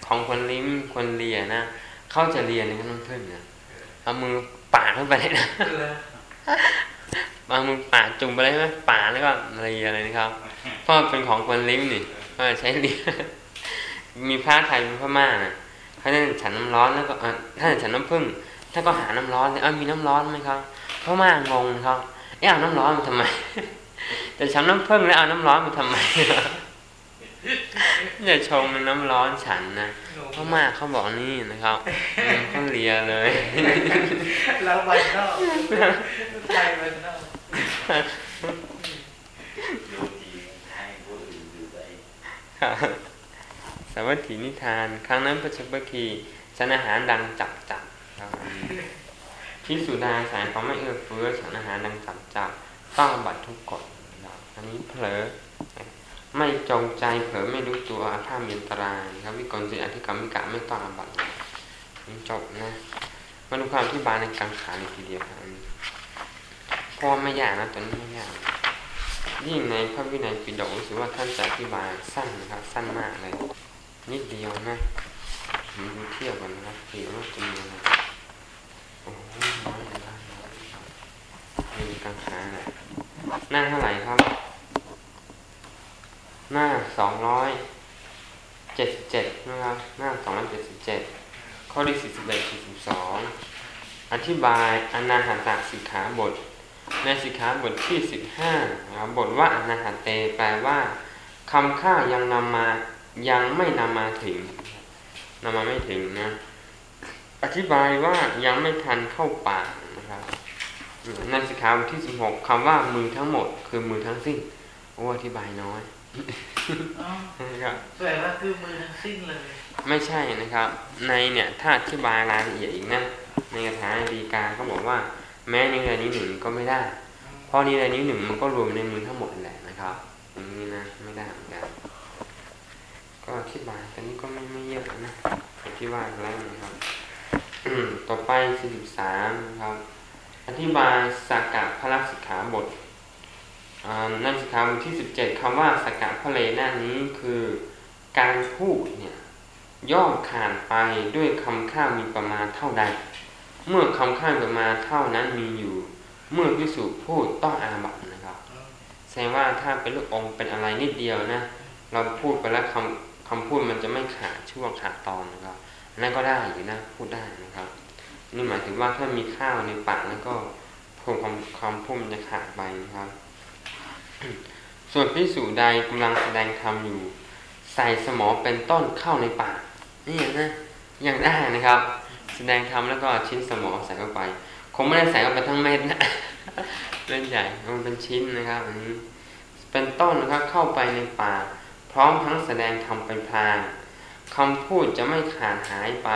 S2: ของควรลิ้นควรเลียนะเขาจะเลียในน้ำผึ้งนะเอามือปาดเข้าไปเลยนะ บางมือปาดจุ่มไปเลยใช่ไหมปาดแล้วก็เลียเลยนะครับเพราะมันเป็นของควรลิ้นนี่ก็ใช้เลียมีพระไทยมีพม่านะเขาจะฉันน้ำร้อนแล้วก็อะถ้าฉันน้ำผึ้งถ้าก็หาน้ำร้อนเลยเอ้ามีน้ำร้อนไหมครับพม่างงครับเอ๊ะเอาน้ำร้อนมาทำไมแต่ฉันน้ำผึ้งแล้วเอาน้ำร้อนมาทำไมอย่าชงน้ำร้อนฉันนะ พม่าเขาบอกนี่นะครับอืมเขาเลียเลย
S5: แล้ววันนอกใจวันนอก
S1: โยทีให้ผู้อื่นดูไป
S2: ครับสวัสดีนิทาน ครั้งนั้นพระชัพคีฉันอาหารดังจับจับครับพิสุดาสายความไม่เอื้อเฟื้อฉันอาหารดังจับจับต้องอาบัตทุกกฎนะครับอันนี้เผลอ ไม่จงใจเผลอไม่รู้ตัวอาฆามีอันตรายครับวิกลสิอธิกรรมิกะไม่ต้องอาบัตนี่จบนะมาดูความอธิบายในกังขาเลยทีเดียวครับพราะว่าไม่ยากนะตัวนี้ไม่ยากยิ่งในพระวินัยปิฎกรู้สึกว่าท่านจะอธิบายสั้นนะครับ สั้นมากเลย นิดเดียวนะผมดูเทียบกันนะครับเห็นว่าจะมีอะไรโอ้โหน้อยนะครับมีกังขาหน่อยหน้าเท่าไหร่ครับ หน้าสองร้อยเจ็ดสิบเจ็ดนะครับหน้าสองร้อยเจ็ดสิบเจ็ดข้อที่สี่สิบเอ็ดสี่สิบสองอธิบายอนาหตสิกขาบท ในสิกขาบทที่สิบห้านะครับบทว่าอนาหเตแปลว่าคำข้ายังนำมายังไม่นำมาถึงนำมาไม่ถึงนะอธิบายว่ายังไม่ทันเข้าปากนะครับในสิกขาบทที่สิบหกคำว่ามือทั้งหมด คือมือทั้งสิ้นโอ้อธิบายน้อย ครับ
S5: แปลว่าคือมือทั้งสิ้นเลย
S2: ไม่ใช่นะครับ ในเนี่ยถ้าอธิบายรายละเอียดอีกนะในคาถาดีกาก็บอกว่า แม้ในเรื่องนี้หนึ่งก็ไม่ได้ เพราะนี้ในนี้หนึ่งมันก็รวมในมือทั้งหมดแหละนะครับอย่างนี้นะไม่ได้เหมือนกันก็อธิบายแต่นี้ก็ไม่ไม่เยอะนะอธิบายไปแล้วนะครับอืมต่อไปสี่สิบสามครับ อธิบายสักกะพระสิกขาบท อ่นสิกขาบที่สิบเจ็ดคำว่าสกกะพระเลหน้านี้คือ การพูดเนี่ยย่อมขาดไปด้วยคำข้ามีประมาณเท่าใด เมื่อคำข้ามประมาณเท่านั้นมีอยู่ เมื่อพิสูจพูดต้องอาบัตนะครับแสดงว่าถ้าเป็นลูกอมเป็นอะไรนิดเดียวนะเราพูดไปแล้วคำคำพูดมันจะไม่ขาดช่วงขาดตอนนะครับนนั่นก็ได้อยู่นะพูดได้นะครับ นี่หมายถึงว่าถ้ามีข้าวในปากแล้วก็พูดคำคำพูดมันจะขาดไปนะครับ ส่วนพิสูจใดกำลังแสดงธรรมอยู่ ใส่สมอเป็นต้นเข้าในปากนี่นะอยังได้นะครับ แสดงธรรมแล้วก็ชิ้นสมองใส่เข้าไป คงไม่ได้ใส่เข้าไปทั้งเม็ดนะเล่นใหญ่มันเป็นชิ้นนะครับอันนี้เป็นต้นนะครับเข้าไปในปากพร้อมทั้งแสดงธรรมไปพลางคำพูดจะไม่ขาดหายไป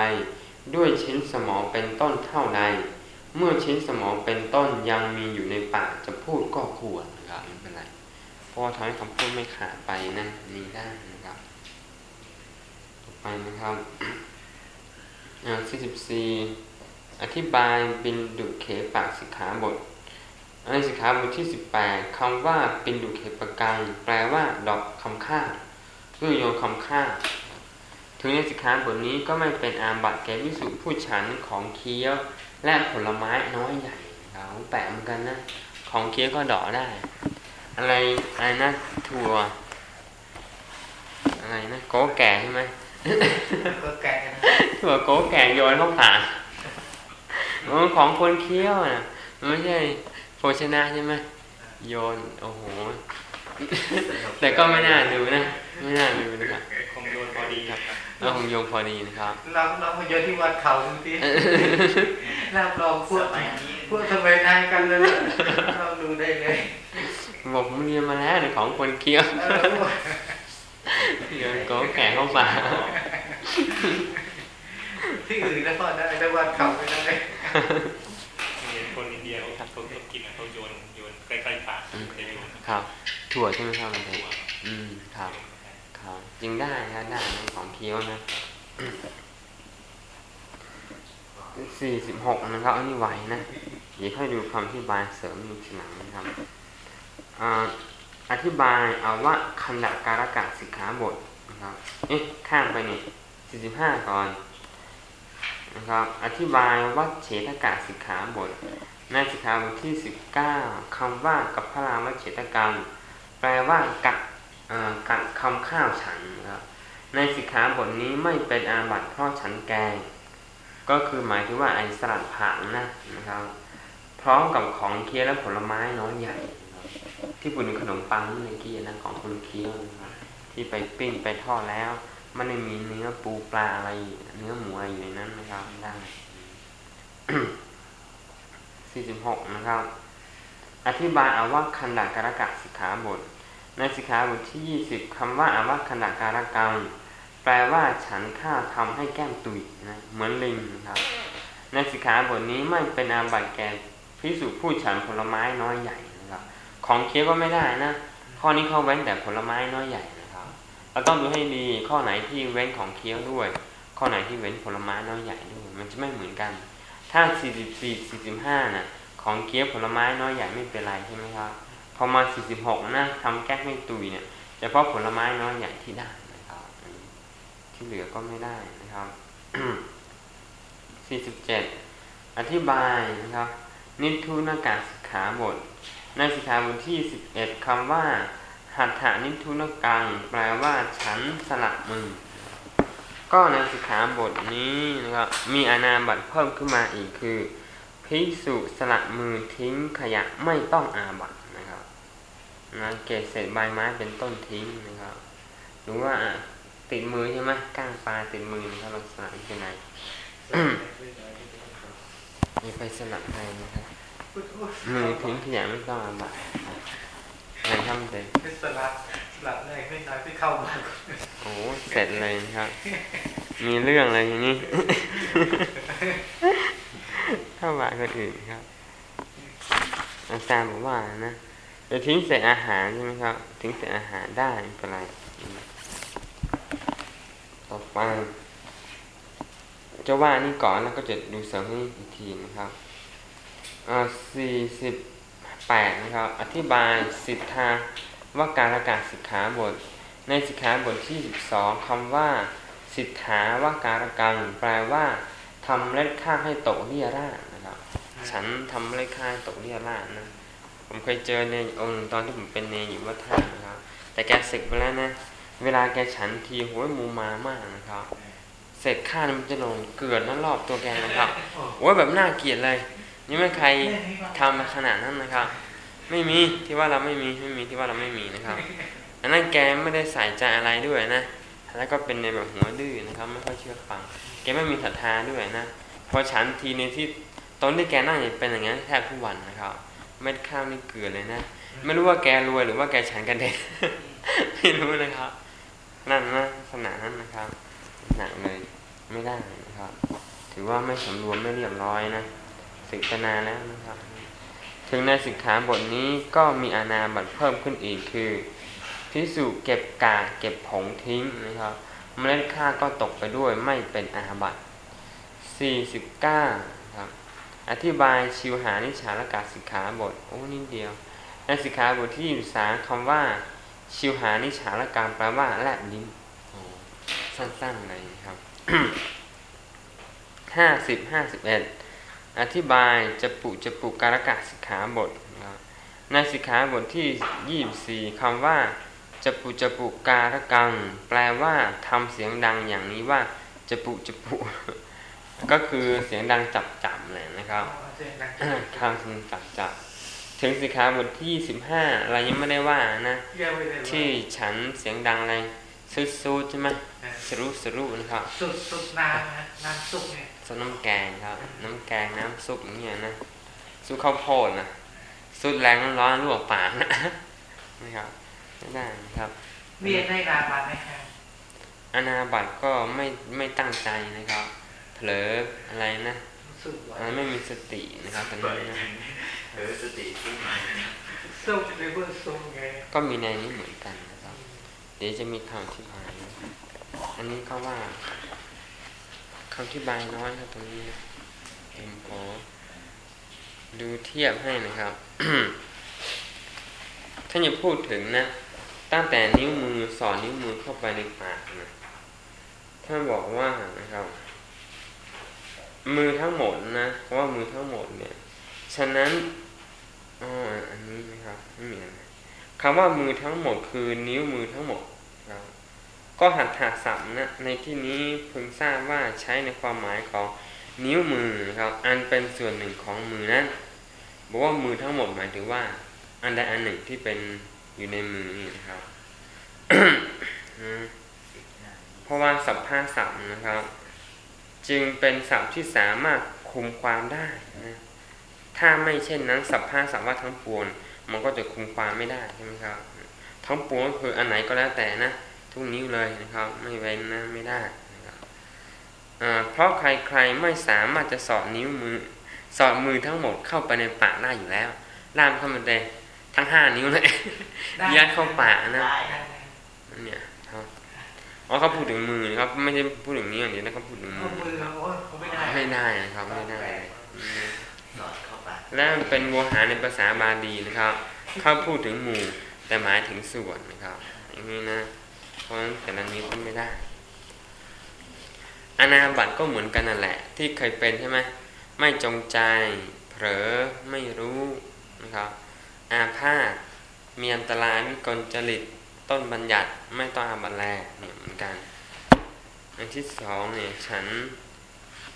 S2: ด้วยชิ้นสมองเป็นต้นเท่าใด เมื่อชิ้นสมองเป็นต้นยังมีอยู่ในปากจะพูดก็ควร พราะทำให้คำพูดไม่ขาดไปนะนี่ได้นะครับ ต่อไปนะครับอ่า44อธิบายปินดุเขปะสิกขาบทในสิกขาบทที่18คำว่าปินดุเขปกัง แปลว่า ดอกคำข้าคือโยนคำข้าถึงในสิกขาบทนี้ก็ไม่เป็นอาบัติแก่วิสุผู้ฉันของเคี้ยวและผลไม้น้อยใหญ่เราแปลกเหมือนกันนะ ของเคี้ยวก็ดอกได้ อะไรอะไรนะถั่ว อะไรนะโกแก่ใช่ไหม
S5: ก็แก่นะ
S2: ถั่วโกแก่โยนเข้าปากมันของคนเคี้ยวนะมันไม่ใช่โภชนะใช่ไหมโยนโอ้โหแต่ก็ไม่น่าดูนะไม่น่าดูนะครับ
S4: คงโยนพอดีครับ
S2: แล้วคงโยงพอดีนะครับ
S5: เราเรามาเยอะที่วัดเขาดูสิรับรองพวก
S6: สมัยนี้
S5: พวกทำไมนายกันเลยเราดูได้เลย
S2: บอกผมเรียนมาแล้วในของคนเคี้ยว
S5: เออ
S2: โยนโกแก่เข้าปาก
S5: ที่อื่นแล้วพอได้แต่วัดเขาไม่ได้
S4: คนอินเดียเขาเขากินเขาโยนโยนใกล้ๆปากจะโยน
S2: ครับ ถั่วใช่ไหมครับมัน
S4: ตัว
S2: อืมครับครับจริงได้ครับได้นะของเคี้ยวนะสี่สิบหกนะครับอันนี้ไหวนะเดี๋ยวค่อยดูคำที่บายเสริมอีกทีหลังนะครับ อธิบายเอาว่าคันดการกะสิกขาบทนะครับเอ๊ะข้างไปนี่สี่สิบห้าก่อนนะครับอธิบายวัดเฉทกะสิกขาบทในสิกขาบทที่สิบเก้าคำว่ากับพระรามเฉทกรรม แปลว่ากัดกัดคำข้าวฉันนะครับในสิกขาบทนี้ไม่เป็นอาบัติเพราะฉันแกง ก็คือหมายถึงว่าไอสลัดผักนะนะครับ พร้อมกับของเคี้ยวและผลไม้น้อยใหญ่ ที่พูดถึงขนมปังเมื่อกี้นะของคุณเคี้ยวนะครับที่ไปปิ้งไปทอดแล้ว มันไม่มีเนื้อปูปลาอะไร เนื้อหมูอะไรอยู่ในนั้นนะครับได้46นะครับ อธิบายอาว่าคันดาการกะสิกขาบท ในสิกขาบทที่20คำว่าอาว่าคันดาการกรรมแปลว่าฉันข้าวทำให้แก้มตุยนะเหมือนลิงนะครับ ในสิกขาบทนี้ไม่เป็นอาบัติแก่พิสุผู้ฉันผลไม้น้อยใหญ่ ของเคี้ยวก็ไม่ได้นะข้อนี้เขาเว้นแต่ผลไม้น้อยใหญ่นะครับเราต้องดูให้ดีข้อไหนที่เว้นของเคี้ยวด้วย ข้อไหนที่เว้นผลไม้น้อยใหญ่ด้วย มันจะไม่เหมือนกัน ถ้า 44 45นะของเคี้ยวผลไม้น้อยใหญ่ไม่เป็นไรใช่ไหมครับพอมา 46 นะทำแก้ไม่ตุยเนี่ยเฉพาะผลไม้น้อยใหญ่ที่ได้นะครับที่เหลือก็ไม่ได้นะครับ 47 อธิบายนะครับ นิทุนากาสิกขาบท ในสิกขาบทที่ 11คำว่า หัตถานิทุนกัง แปลว่าฉันสละมือ ก็ในสิกขาบทนี้นะครับมีอนาบัตเพิ่มขึ้นมาอีกคือภิกษุสละมือทิ้งขยะไม่ต้องอาบัตนะครับนะเกศเศษใบไม้เป็นต้นทิ้งนะครับหรือว่าติดมือใช่ไหมก้างปลาติดมือนะครับเราสละไม่เป็นไมีไปสลับให้นะครับ มือทิ้งขยะไม่ต้องอาบัตอะไรทำเต็ม
S5: เป็นสลับสลับแรกไม่น้อยไปเข้ามา
S2: โอ้เสร็จเลยนะครับ มีเรื่องอะไรอย่างนี้เข้าบาคนอื่นครับ อาจารย์บอกว่านะจะทิ้งเศษอาหารใช่ไหมครับ ทิ้งเศษอาหารได้ไม่เป็นไรต่อไปจะว่านี่ก่อนแล้วก็จะดูเสริมให้อีกทีนะครับ สี่สิบแปดนะครับ อธิบายสิทธาว่าการละกาสิกขาบท ในสิกขาบทที่12คำว่าสิทธาว่าการกังแปลว่าทำเล็ดข้างให้ตกเรียราดนะครับ ฉันทำเล็ดข้างให้ตกเรียราดนะผมเคยเจอในองค์ตอนที่ผมเป็นเนยอยู่วัดท่านะครับ แต่แกศึกไปแล้วนะเวลาแกฉันทีโหยมูมามากนะครับเสร็จข้ามันจะลงเกลือนนั่นรอบตัวแกนะครับโอ้ยแบบน่าเกลียดเลย ยังไม่ใครทำมาขนาดนั้นนะครับ ไม่มีที่ว่าเราไม่มีไม่มีที่ว่าเราไม่มีนะครับ อันนั้นแกไม่ได้ใส่ใจอะไรด้วยนะ แล้วก็เป็นในแบบหัวดื้อนะครับ ไม่ค่อยเชื่อฟัง แกไม่มีศรัทธาด้วยนะ พอฉันทีในที่ตอนที่แกนั่งอย่เป็นอย่างนั้นแทบทุกวันนะครับเม็ดข้าวนี่เกลือเลยนะ ไม่รู้ว่าแกรวยหรือว่าแกฉันกันเด็กไม่รู้นะครับ นั่นนะลักษณะนั้นนะครับหนักเลยไม่ได้นะครับ ถือว่าไม่สำรวมไม่เรียบร้อยนะ ศึกษาแล้วนะครับ ถึงในสิกขาบทนี้ก็มีอาณาบัตเพิ่มขึ้นอีกคือพิสุเก็บกาเก็บผงทิ้งนะครับเมล็ดข้าก็ตกไปด้วยไม่เป็นอาบัต49ครับอธิบายชิวหานิชาลกาสิกขาบทโอ้นิดเดียว ในสิกขาบทที่สาคำว่า ชิวหานิชาลกาแปลว่าแลบลิ้นโอ้สั้นๆเลยครับห้าสิบห้าสิบเอ็ด อธิบายจะปุจะปุการกะสิกขาบทนะครับในสิกขาบทที่ยี่สี่คำว่าจะปุจะปุการกัง แปลว่าทำเสียงดังอย่างนี้ว่าจะปุจะปุก็คือเสียงดังจับจับเลยนะครับคำสิงจับจับถึงสิกขาบทที่สิบห้าเรายังไม่ได้ว่านะ ที่ฉันเสียงดังอะไรซูดซูดใช่ไหมสรุสรุนะครับ
S5: สุดสุดน้ำนะน้ำซุปเนี่ย
S2: ซุปน้ำแกงครับ น้ำแกงน้ำซุปอย่างเงี้ยนะซุปข้าวโพดนะซุปแรงร้อนๆลวกปากนะนะครับไม่ได้นะครับ
S5: เวียนให้ราบาไหมครับ
S2: อนาบัตก็ไม่ไม่ตั้งใจนะครับ เผลออะไรนะ
S5: รู้สึกว่า
S2: อะไรไม่มีสตินะครับตอนนี้นะ
S1: เออสติขึ้นมา
S5: ซุปหรือว่าซุปไง
S2: ก็มีในนี้เหมือนกันนะครับ เดี๋ยวจะมีคำอธิบายนะอันนี้ก็ว่าคำอธิบายน้อยครับตรงนี้นะผมขอดูเทียบให้นะครับท่านจะพูดถึงนะ ตั้งแต่นิ้วมือสอนนิ้วมือเข้าไปในปากนะท่านบอกว่านะครับ มือทั้งหมดนะเพราะว่ามือทั้งหมดเนี่ย ฉะนั้นอ๋ออันนี้นะครับไม่มีอะไรคำว่ามือทั้งหมดคือนิ้วมือทั้งหมด ก็หัตถะสัมนะในที่นี้พึงทราบว่าใช้ในความหมายของนิ้วมือครับ อันเป็นส่วนหนึ่งของมือนั้นบอกว่ามือทั้งหมดหมายถึงว่า อันใดอันหนึ่งที่เป็นอยู่ในมือนี่นะครับเพราะว่าสัพพะสัมนะครับ จึงเป็นศัพท์ที่สามารถคุมความได้นะถ้าไม่เช่นนั้นสัพพะสัมว่าทั้งปวงมันก็จะคุมความไม่ได้ใช่ไหมครับ ทั้งปวงก็คืออันไหนก็แล้วแต่นะ ทุกนิ้วเลยนะครับ ไม่เว้นนะไม่ได้นะครับอ่าเพราะใครๆไม่สามารถจะสอดนิ้วมือ สอดมือทั้งหมดเข้าไปในปากได้อยู่แล้วล่ามเข้ามาเลยทั้งห้านิ้วเลย
S5: ได้
S2: ยัดเข้าปากนะ
S6: ได้
S5: ได้
S2: เนี่ยครับอ๋อเขาพูดถึงมือนะครับ ไม่ใช่พูดถึงนิ้วอย่างเดียวนะเขาพูดถึงมื
S5: เอา
S2: อ
S5: มือโอ้ยผมไม่ได้
S2: ไม่ได้นะครับไม่ได้อืม
S6: สอดเข้าไป
S2: และมันเป็นโวหารในภาษาบาลีนะครับ เขาพูดถึงหมู่แต่หมายถึงส่วนนะครับอย่างนี้นะ เพราะฉะนั้นแต่นี้ก็ไม่ได้ อนาบัตก็เหมือนกันนั่นแหละ ที่เคยเป็นใช่ไหมไม่จงใจเผลอไม่รู้นะครับอาพาธมีอันตรายวิกลจริตต้นบัญญัติไม่ต้องอาบัตแลเนี่ยเหมือนกันอันที่สองเนี่ยฉัน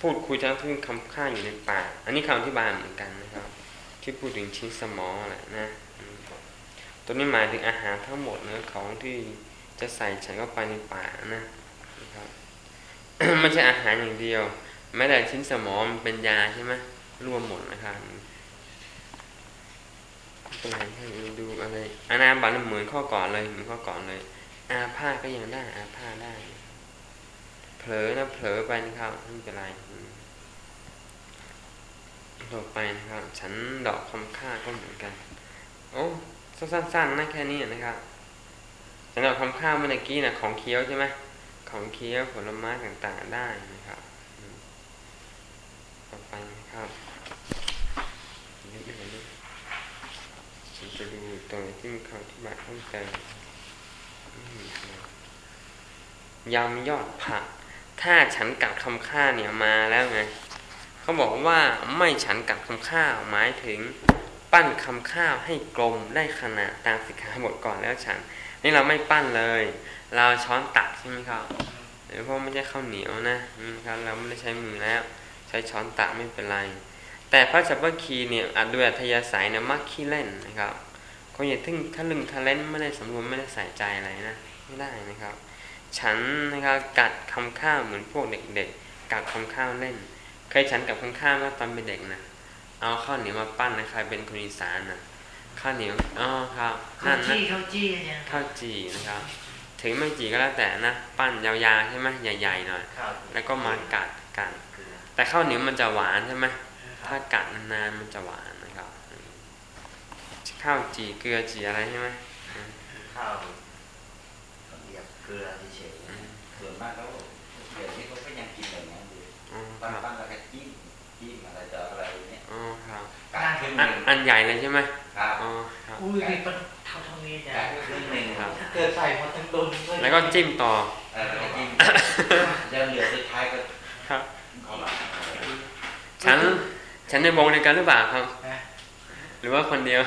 S2: พูดคุยทั้งทึ่งคำค่าอยู่ในปากอันนี้คำอธิบายเหมือนกันนะครับ ที่พูดถึงชิ้นสมองแหละนะตัวนี้หมายถึงอาหารทั้งหมดเนื้อะของที่ จะใส่ฉันเข้าไปในปากนะนะครับไม่ใช่อาหารอย่างเดียว แม้แต่ชิ้นสมองมันเป็นยาใช่ไหมรวมหมดนะครับเป็นไรให้ดูอะไรอานาบัตเหมือนข้อก่อนเลยเหมือนข้อก่อนเลย อาพาธก็ยังได้อาพาธได้ เผลอนะเผลอไปนะครับไม่เป็นไรต่อไปนะครับ ฉันดอกคำค่าก็เหมือนกัน โอ้สั้นๆนะแค่นี้นะครับ ฉันดอกคำค่าเมื่อกี้นะของเคี้ยวใช่ไหมของเคี้ยวผลไม้ต่างๆได้นะครับต่อไปนะครับนิดหนึ่งนะผมจะดูตรงไหนที่มีคำอธิบายเพิ่มเติมยำยอดผัก ถ้าฉันกัดคำค่าเนี่ยมาแล้วไงเขาบอกว่าไม่ฉันกัดคำข้าวหมายถึงปั้นคำข้าวให้กลมได้ขนาดตามสิกขาบทก่อนแล้วฉัน นี่เราไม่ปั้นเลย เราช้อนตักใช่ไหมครับหรือพราะไม่ใช่ข้าวเหนียวนะนี่ครับเราไม่ได้ใช้มือแล้ว ใช้ช้อนตักไม่เป็นไร แต่พระจัปปคีเนี่ยอาจด้วยอัธยาศัยเนะมักขี้เล่นนะครับเขาอย่าทึ่งทะลึงทะเล่นไม่ได้สำรวมไม่ได้ใส่ใจอะไรนะไม่ได้นะครับ ฉันนะครับกัดคำข้าวเหมือนพวกเด็กๆกัดคำข้าวเล่นเคยฉันกับข้างข้าวว่าตอนเป็นเด็กนะเอาข้าวเหนียวมาปั้นนะใครเป็นคนอีสานนะ ข้าวเหนียวอ๋อครับ
S5: ข้า
S2: นั่
S5: วนจี้
S2: นะ
S5: ข้าวจี้เนี่ย
S2: ข้าวจีนะครับ ถึงไม่จีก็แล้วแต่นะปั้นยาวๆใช่ไหมใหญ่ๆหน่อย
S6: ข้าว
S2: แล้วก็มากัดกัด
S6: เกลือ
S2: แต่ข้าวเหนียวมันจะหวานใช่ไหมถ้ากัดนานๆมันจะหวานนะครับอืมข้าวจีเกลือจีอะไรใช่ไหม
S6: ข้าวเรียบเกลือเฉย
S2: อืม
S1: ส่วนมากเขาเดี๋ยวนี้เขาก็ยังกินแบบนั้นอยู่
S2: อ๋อค
S1: ปั้น
S2: รับ
S1: ปั้นแล้วก็จิ้มจิ้มอะไรต่ออะไรเนี่ย
S2: อ๋อครับ
S1: กัดครึ่งห
S2: อัน
S1: นึ่ง
S2: อันใหญ่เลยใช่ไหม
S1: ครับ
S2: อ๋อครับ
S5: อุ้ยนี่มันเท่าเท่านี้จ้ะ
S1: กัดครึ่งหนึ่ง
S2: ครับ
S5: ถ้าเกิดใส่มาทั้งดน
S2: แล้วก็จิ้มต่อ
S1: เออแล้วก็จิ้มแล้วเหลือสุดท้ายก็
S2: ครับ
S1: เขาหลับ
S2: ฉันฉันในวงเดียวกันหรือเปล่าครับ
S5: นะ
S2: หรือว่าคนเดียว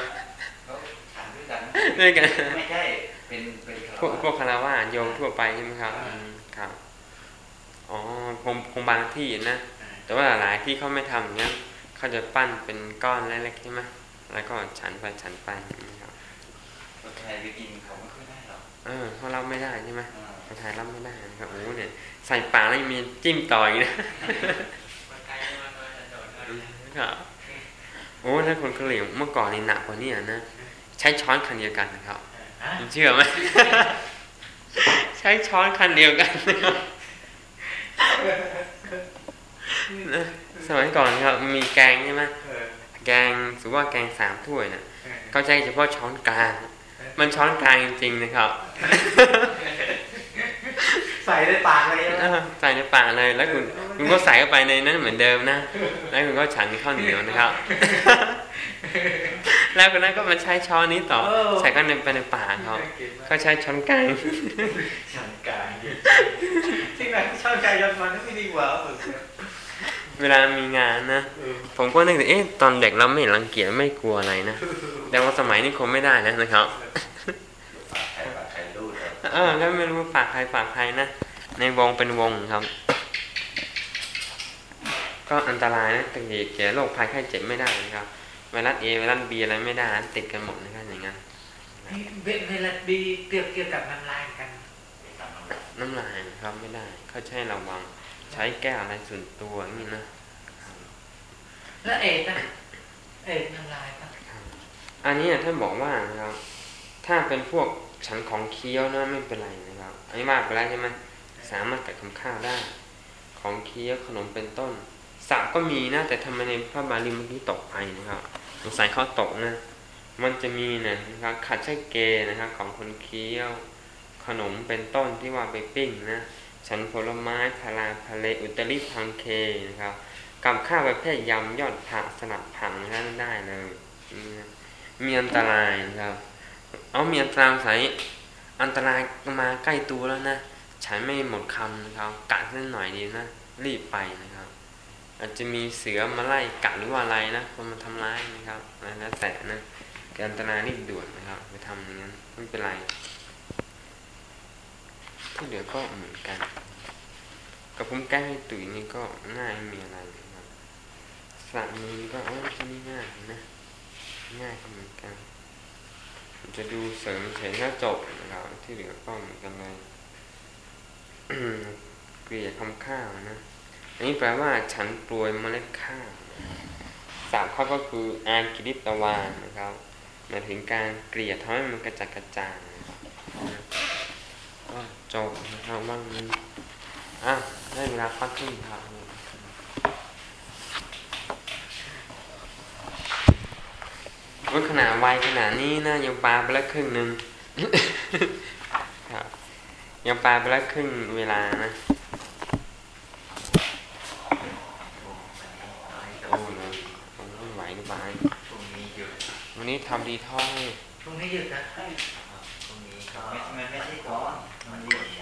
S1: เขาทานด้วยกัน
S2: ด้วยกัน
S1: ไม่ใช่เป็นเป็น
S2: พวกพวกคารวะโยมทั่วไปใช่ไหมครับอืมครับอ๋อคงคงบางที่นะ แต่ว่าหลายที่เขาไม่ทำอย่างนี้ยเขาจะปั้นเป็นก้อนเล็กๆใช่ไหม แล้วก็ฉันไปฉันไปนะครับ
S1: คนไทยไปกินเขาไม่ค่อยได้หรอก
S2: เออเขารับไม่ได้ใช่ไหม
S1: อ่า
S2: คนไทยรับไม่ได้นะครับโอ้โหเนี่ยใส่ปากแล้วยังมีจิ้มต่ออีกนะครับโอ้ถ้าคนกะเหรี่ยงเมื่อก่อนนี่หนักกว่านี้นะใช้ช้อนคันเดียวกันนะครับ
S5: ฮะ
S2: คุณเชื่อไหมใช้ช้อนคันเดียวกันนะครับนะสมัยก่อนครับมีแกงใช่ไหม
S5: เออ
S2: แกงสมมติว่าแกงสามถ้วยนะ
S5: เออ
S2: เขาใช้เฉพาะช้อนกลาง มันช้อนกลางจริงๆนะครับ
S5: ใส่ในปากเลย
S2: เอ
S5: นะ
S2: อใส่ในปากเลย แล้วคุณคุณก็ใส่เข้าไปในนั้นเหมือนเดิมนะ แล้วคุณก็ฉันข้าวเหนียวนะครับ แล้วคนนั้นก็มาใช้ช้อนนี้ต่อ
S5: เออ
S2: ใส่ก็ในไปในปากเขา
S5: น่ากินมาก
S2: ก็ใช้ช้อนกลาง
S3: ฉันกายดิ
S5: ที่ไหนชอบใจยันมันไม่ดีกว่าเหรอ
S2: เวลามีงานนะ
S5: เออ
S2: ผมก็นึกถึงเอ๊ะตอนเด็กเราไม่รังเกียจไม่กลัวอะไรนะแต่ว่าสมัยนี้คงไม่ได้แล้วนะครับ
S1: ฝากใครฝากใครรู้เลย
S2: เออแล้วไม่รู้ฝากใครฝากใครนะในวงเป็นวงครับ ก็อันตรายนะแต่เกี่ยวโรคภัยไข้เจ็บไม่ได้นะครับไวรัสเอไวรัสบีอะไรไม่ได้นะติดกันหมดนะครับอย่างนั้น
S5: เวเวลาบีเกี่ยวเกี่ยวกับน้ำลายกัน
S2: น้ำลายนะครับไม่ได้เขาใช้ระวัง ใช้แก้วอะไรส่วนตัวอย่างนี้นะ
S5: แล้วเอ็ดนะเอ็ดน้ำลายปะ
S2: อันนี้ท่านบอกว่านะครับ ถ้าเป็นพวกฉันของเคี้ยวนะไม่เป็นไรนะครับ อันนี้ว่าไปแล้วใช่ไหมสามารถกัดคำข้าวได้ ของเคี้ยวขนมเป็นต้นสับก็มีนะ แต่ทำไมในพระบาลีเมื่อกี้ตกไปนะครับสงสัยเขาตกนะ มันจะมีนะนะครับขัดไส้เกนะครับของคนเคี้ยว ขนมเป็นต้นที่ว่าไปปิ้งนะ ฉันผลไม้พาราพาเลอุตริพังเคนะครับกับข้าวประเภทยำยอดผักสลัดผักนั้นได้เลยมีอันตรายนะครับ เอามีอันตรายใส่อันตรายมาใกล้ตัวแล้วนะฉันไม่หมดคำนะครับกัดนิดหน่อยดีนะรีบไปนะครับ อาจจะมีเสือมาไล่กัดหรือว่าอะไรนะคนมาทำร้ายนะครับแล้วแต่นะกิดอันตรายรีบด่วนนะครับ ไปทำอย่างนั้นไม่เป็นไร ที่เหลือก็เหมือนกันกับผมแก้ให้ตุ๋ยนี่ก็ง่ายมีอะไรนะครับสระมือก็เอ้าที่นี่ง่ายนะง่ายเหมือนกันจะดูเสริมเฉยถ้าจบนะครับที่เหลือก็เหมือนกันเลยเกลี่ยคำข้าวนะอันนี้แปลว่าฉันปลวยเมล็ดข้าวสามข้อก็คืออากิริตวานนะครับหมายถึงการเกลี่ยทำให้มันกระจัดกระจายนะครับ ก็จบนะครับว่างนี้อะได้เวลาพักครึ่งครับว่าขนาดวัยขนาดนี้นะยังปลาไปแล้วครึ่งหนึ่งครับยังปลาไปแล้วครึ่งเวลานะโอ้นะผมไม่ไหวหรือเปล่า
S6: พรุ่งนี้หยุด
S2: วันนี้ทำดีท้อง
S5: ตรงนี้หยุดนะ
S6: พรุ่งนี้ก็
S1: ไม่ไม่ไม่ใช่ก่อน on yours.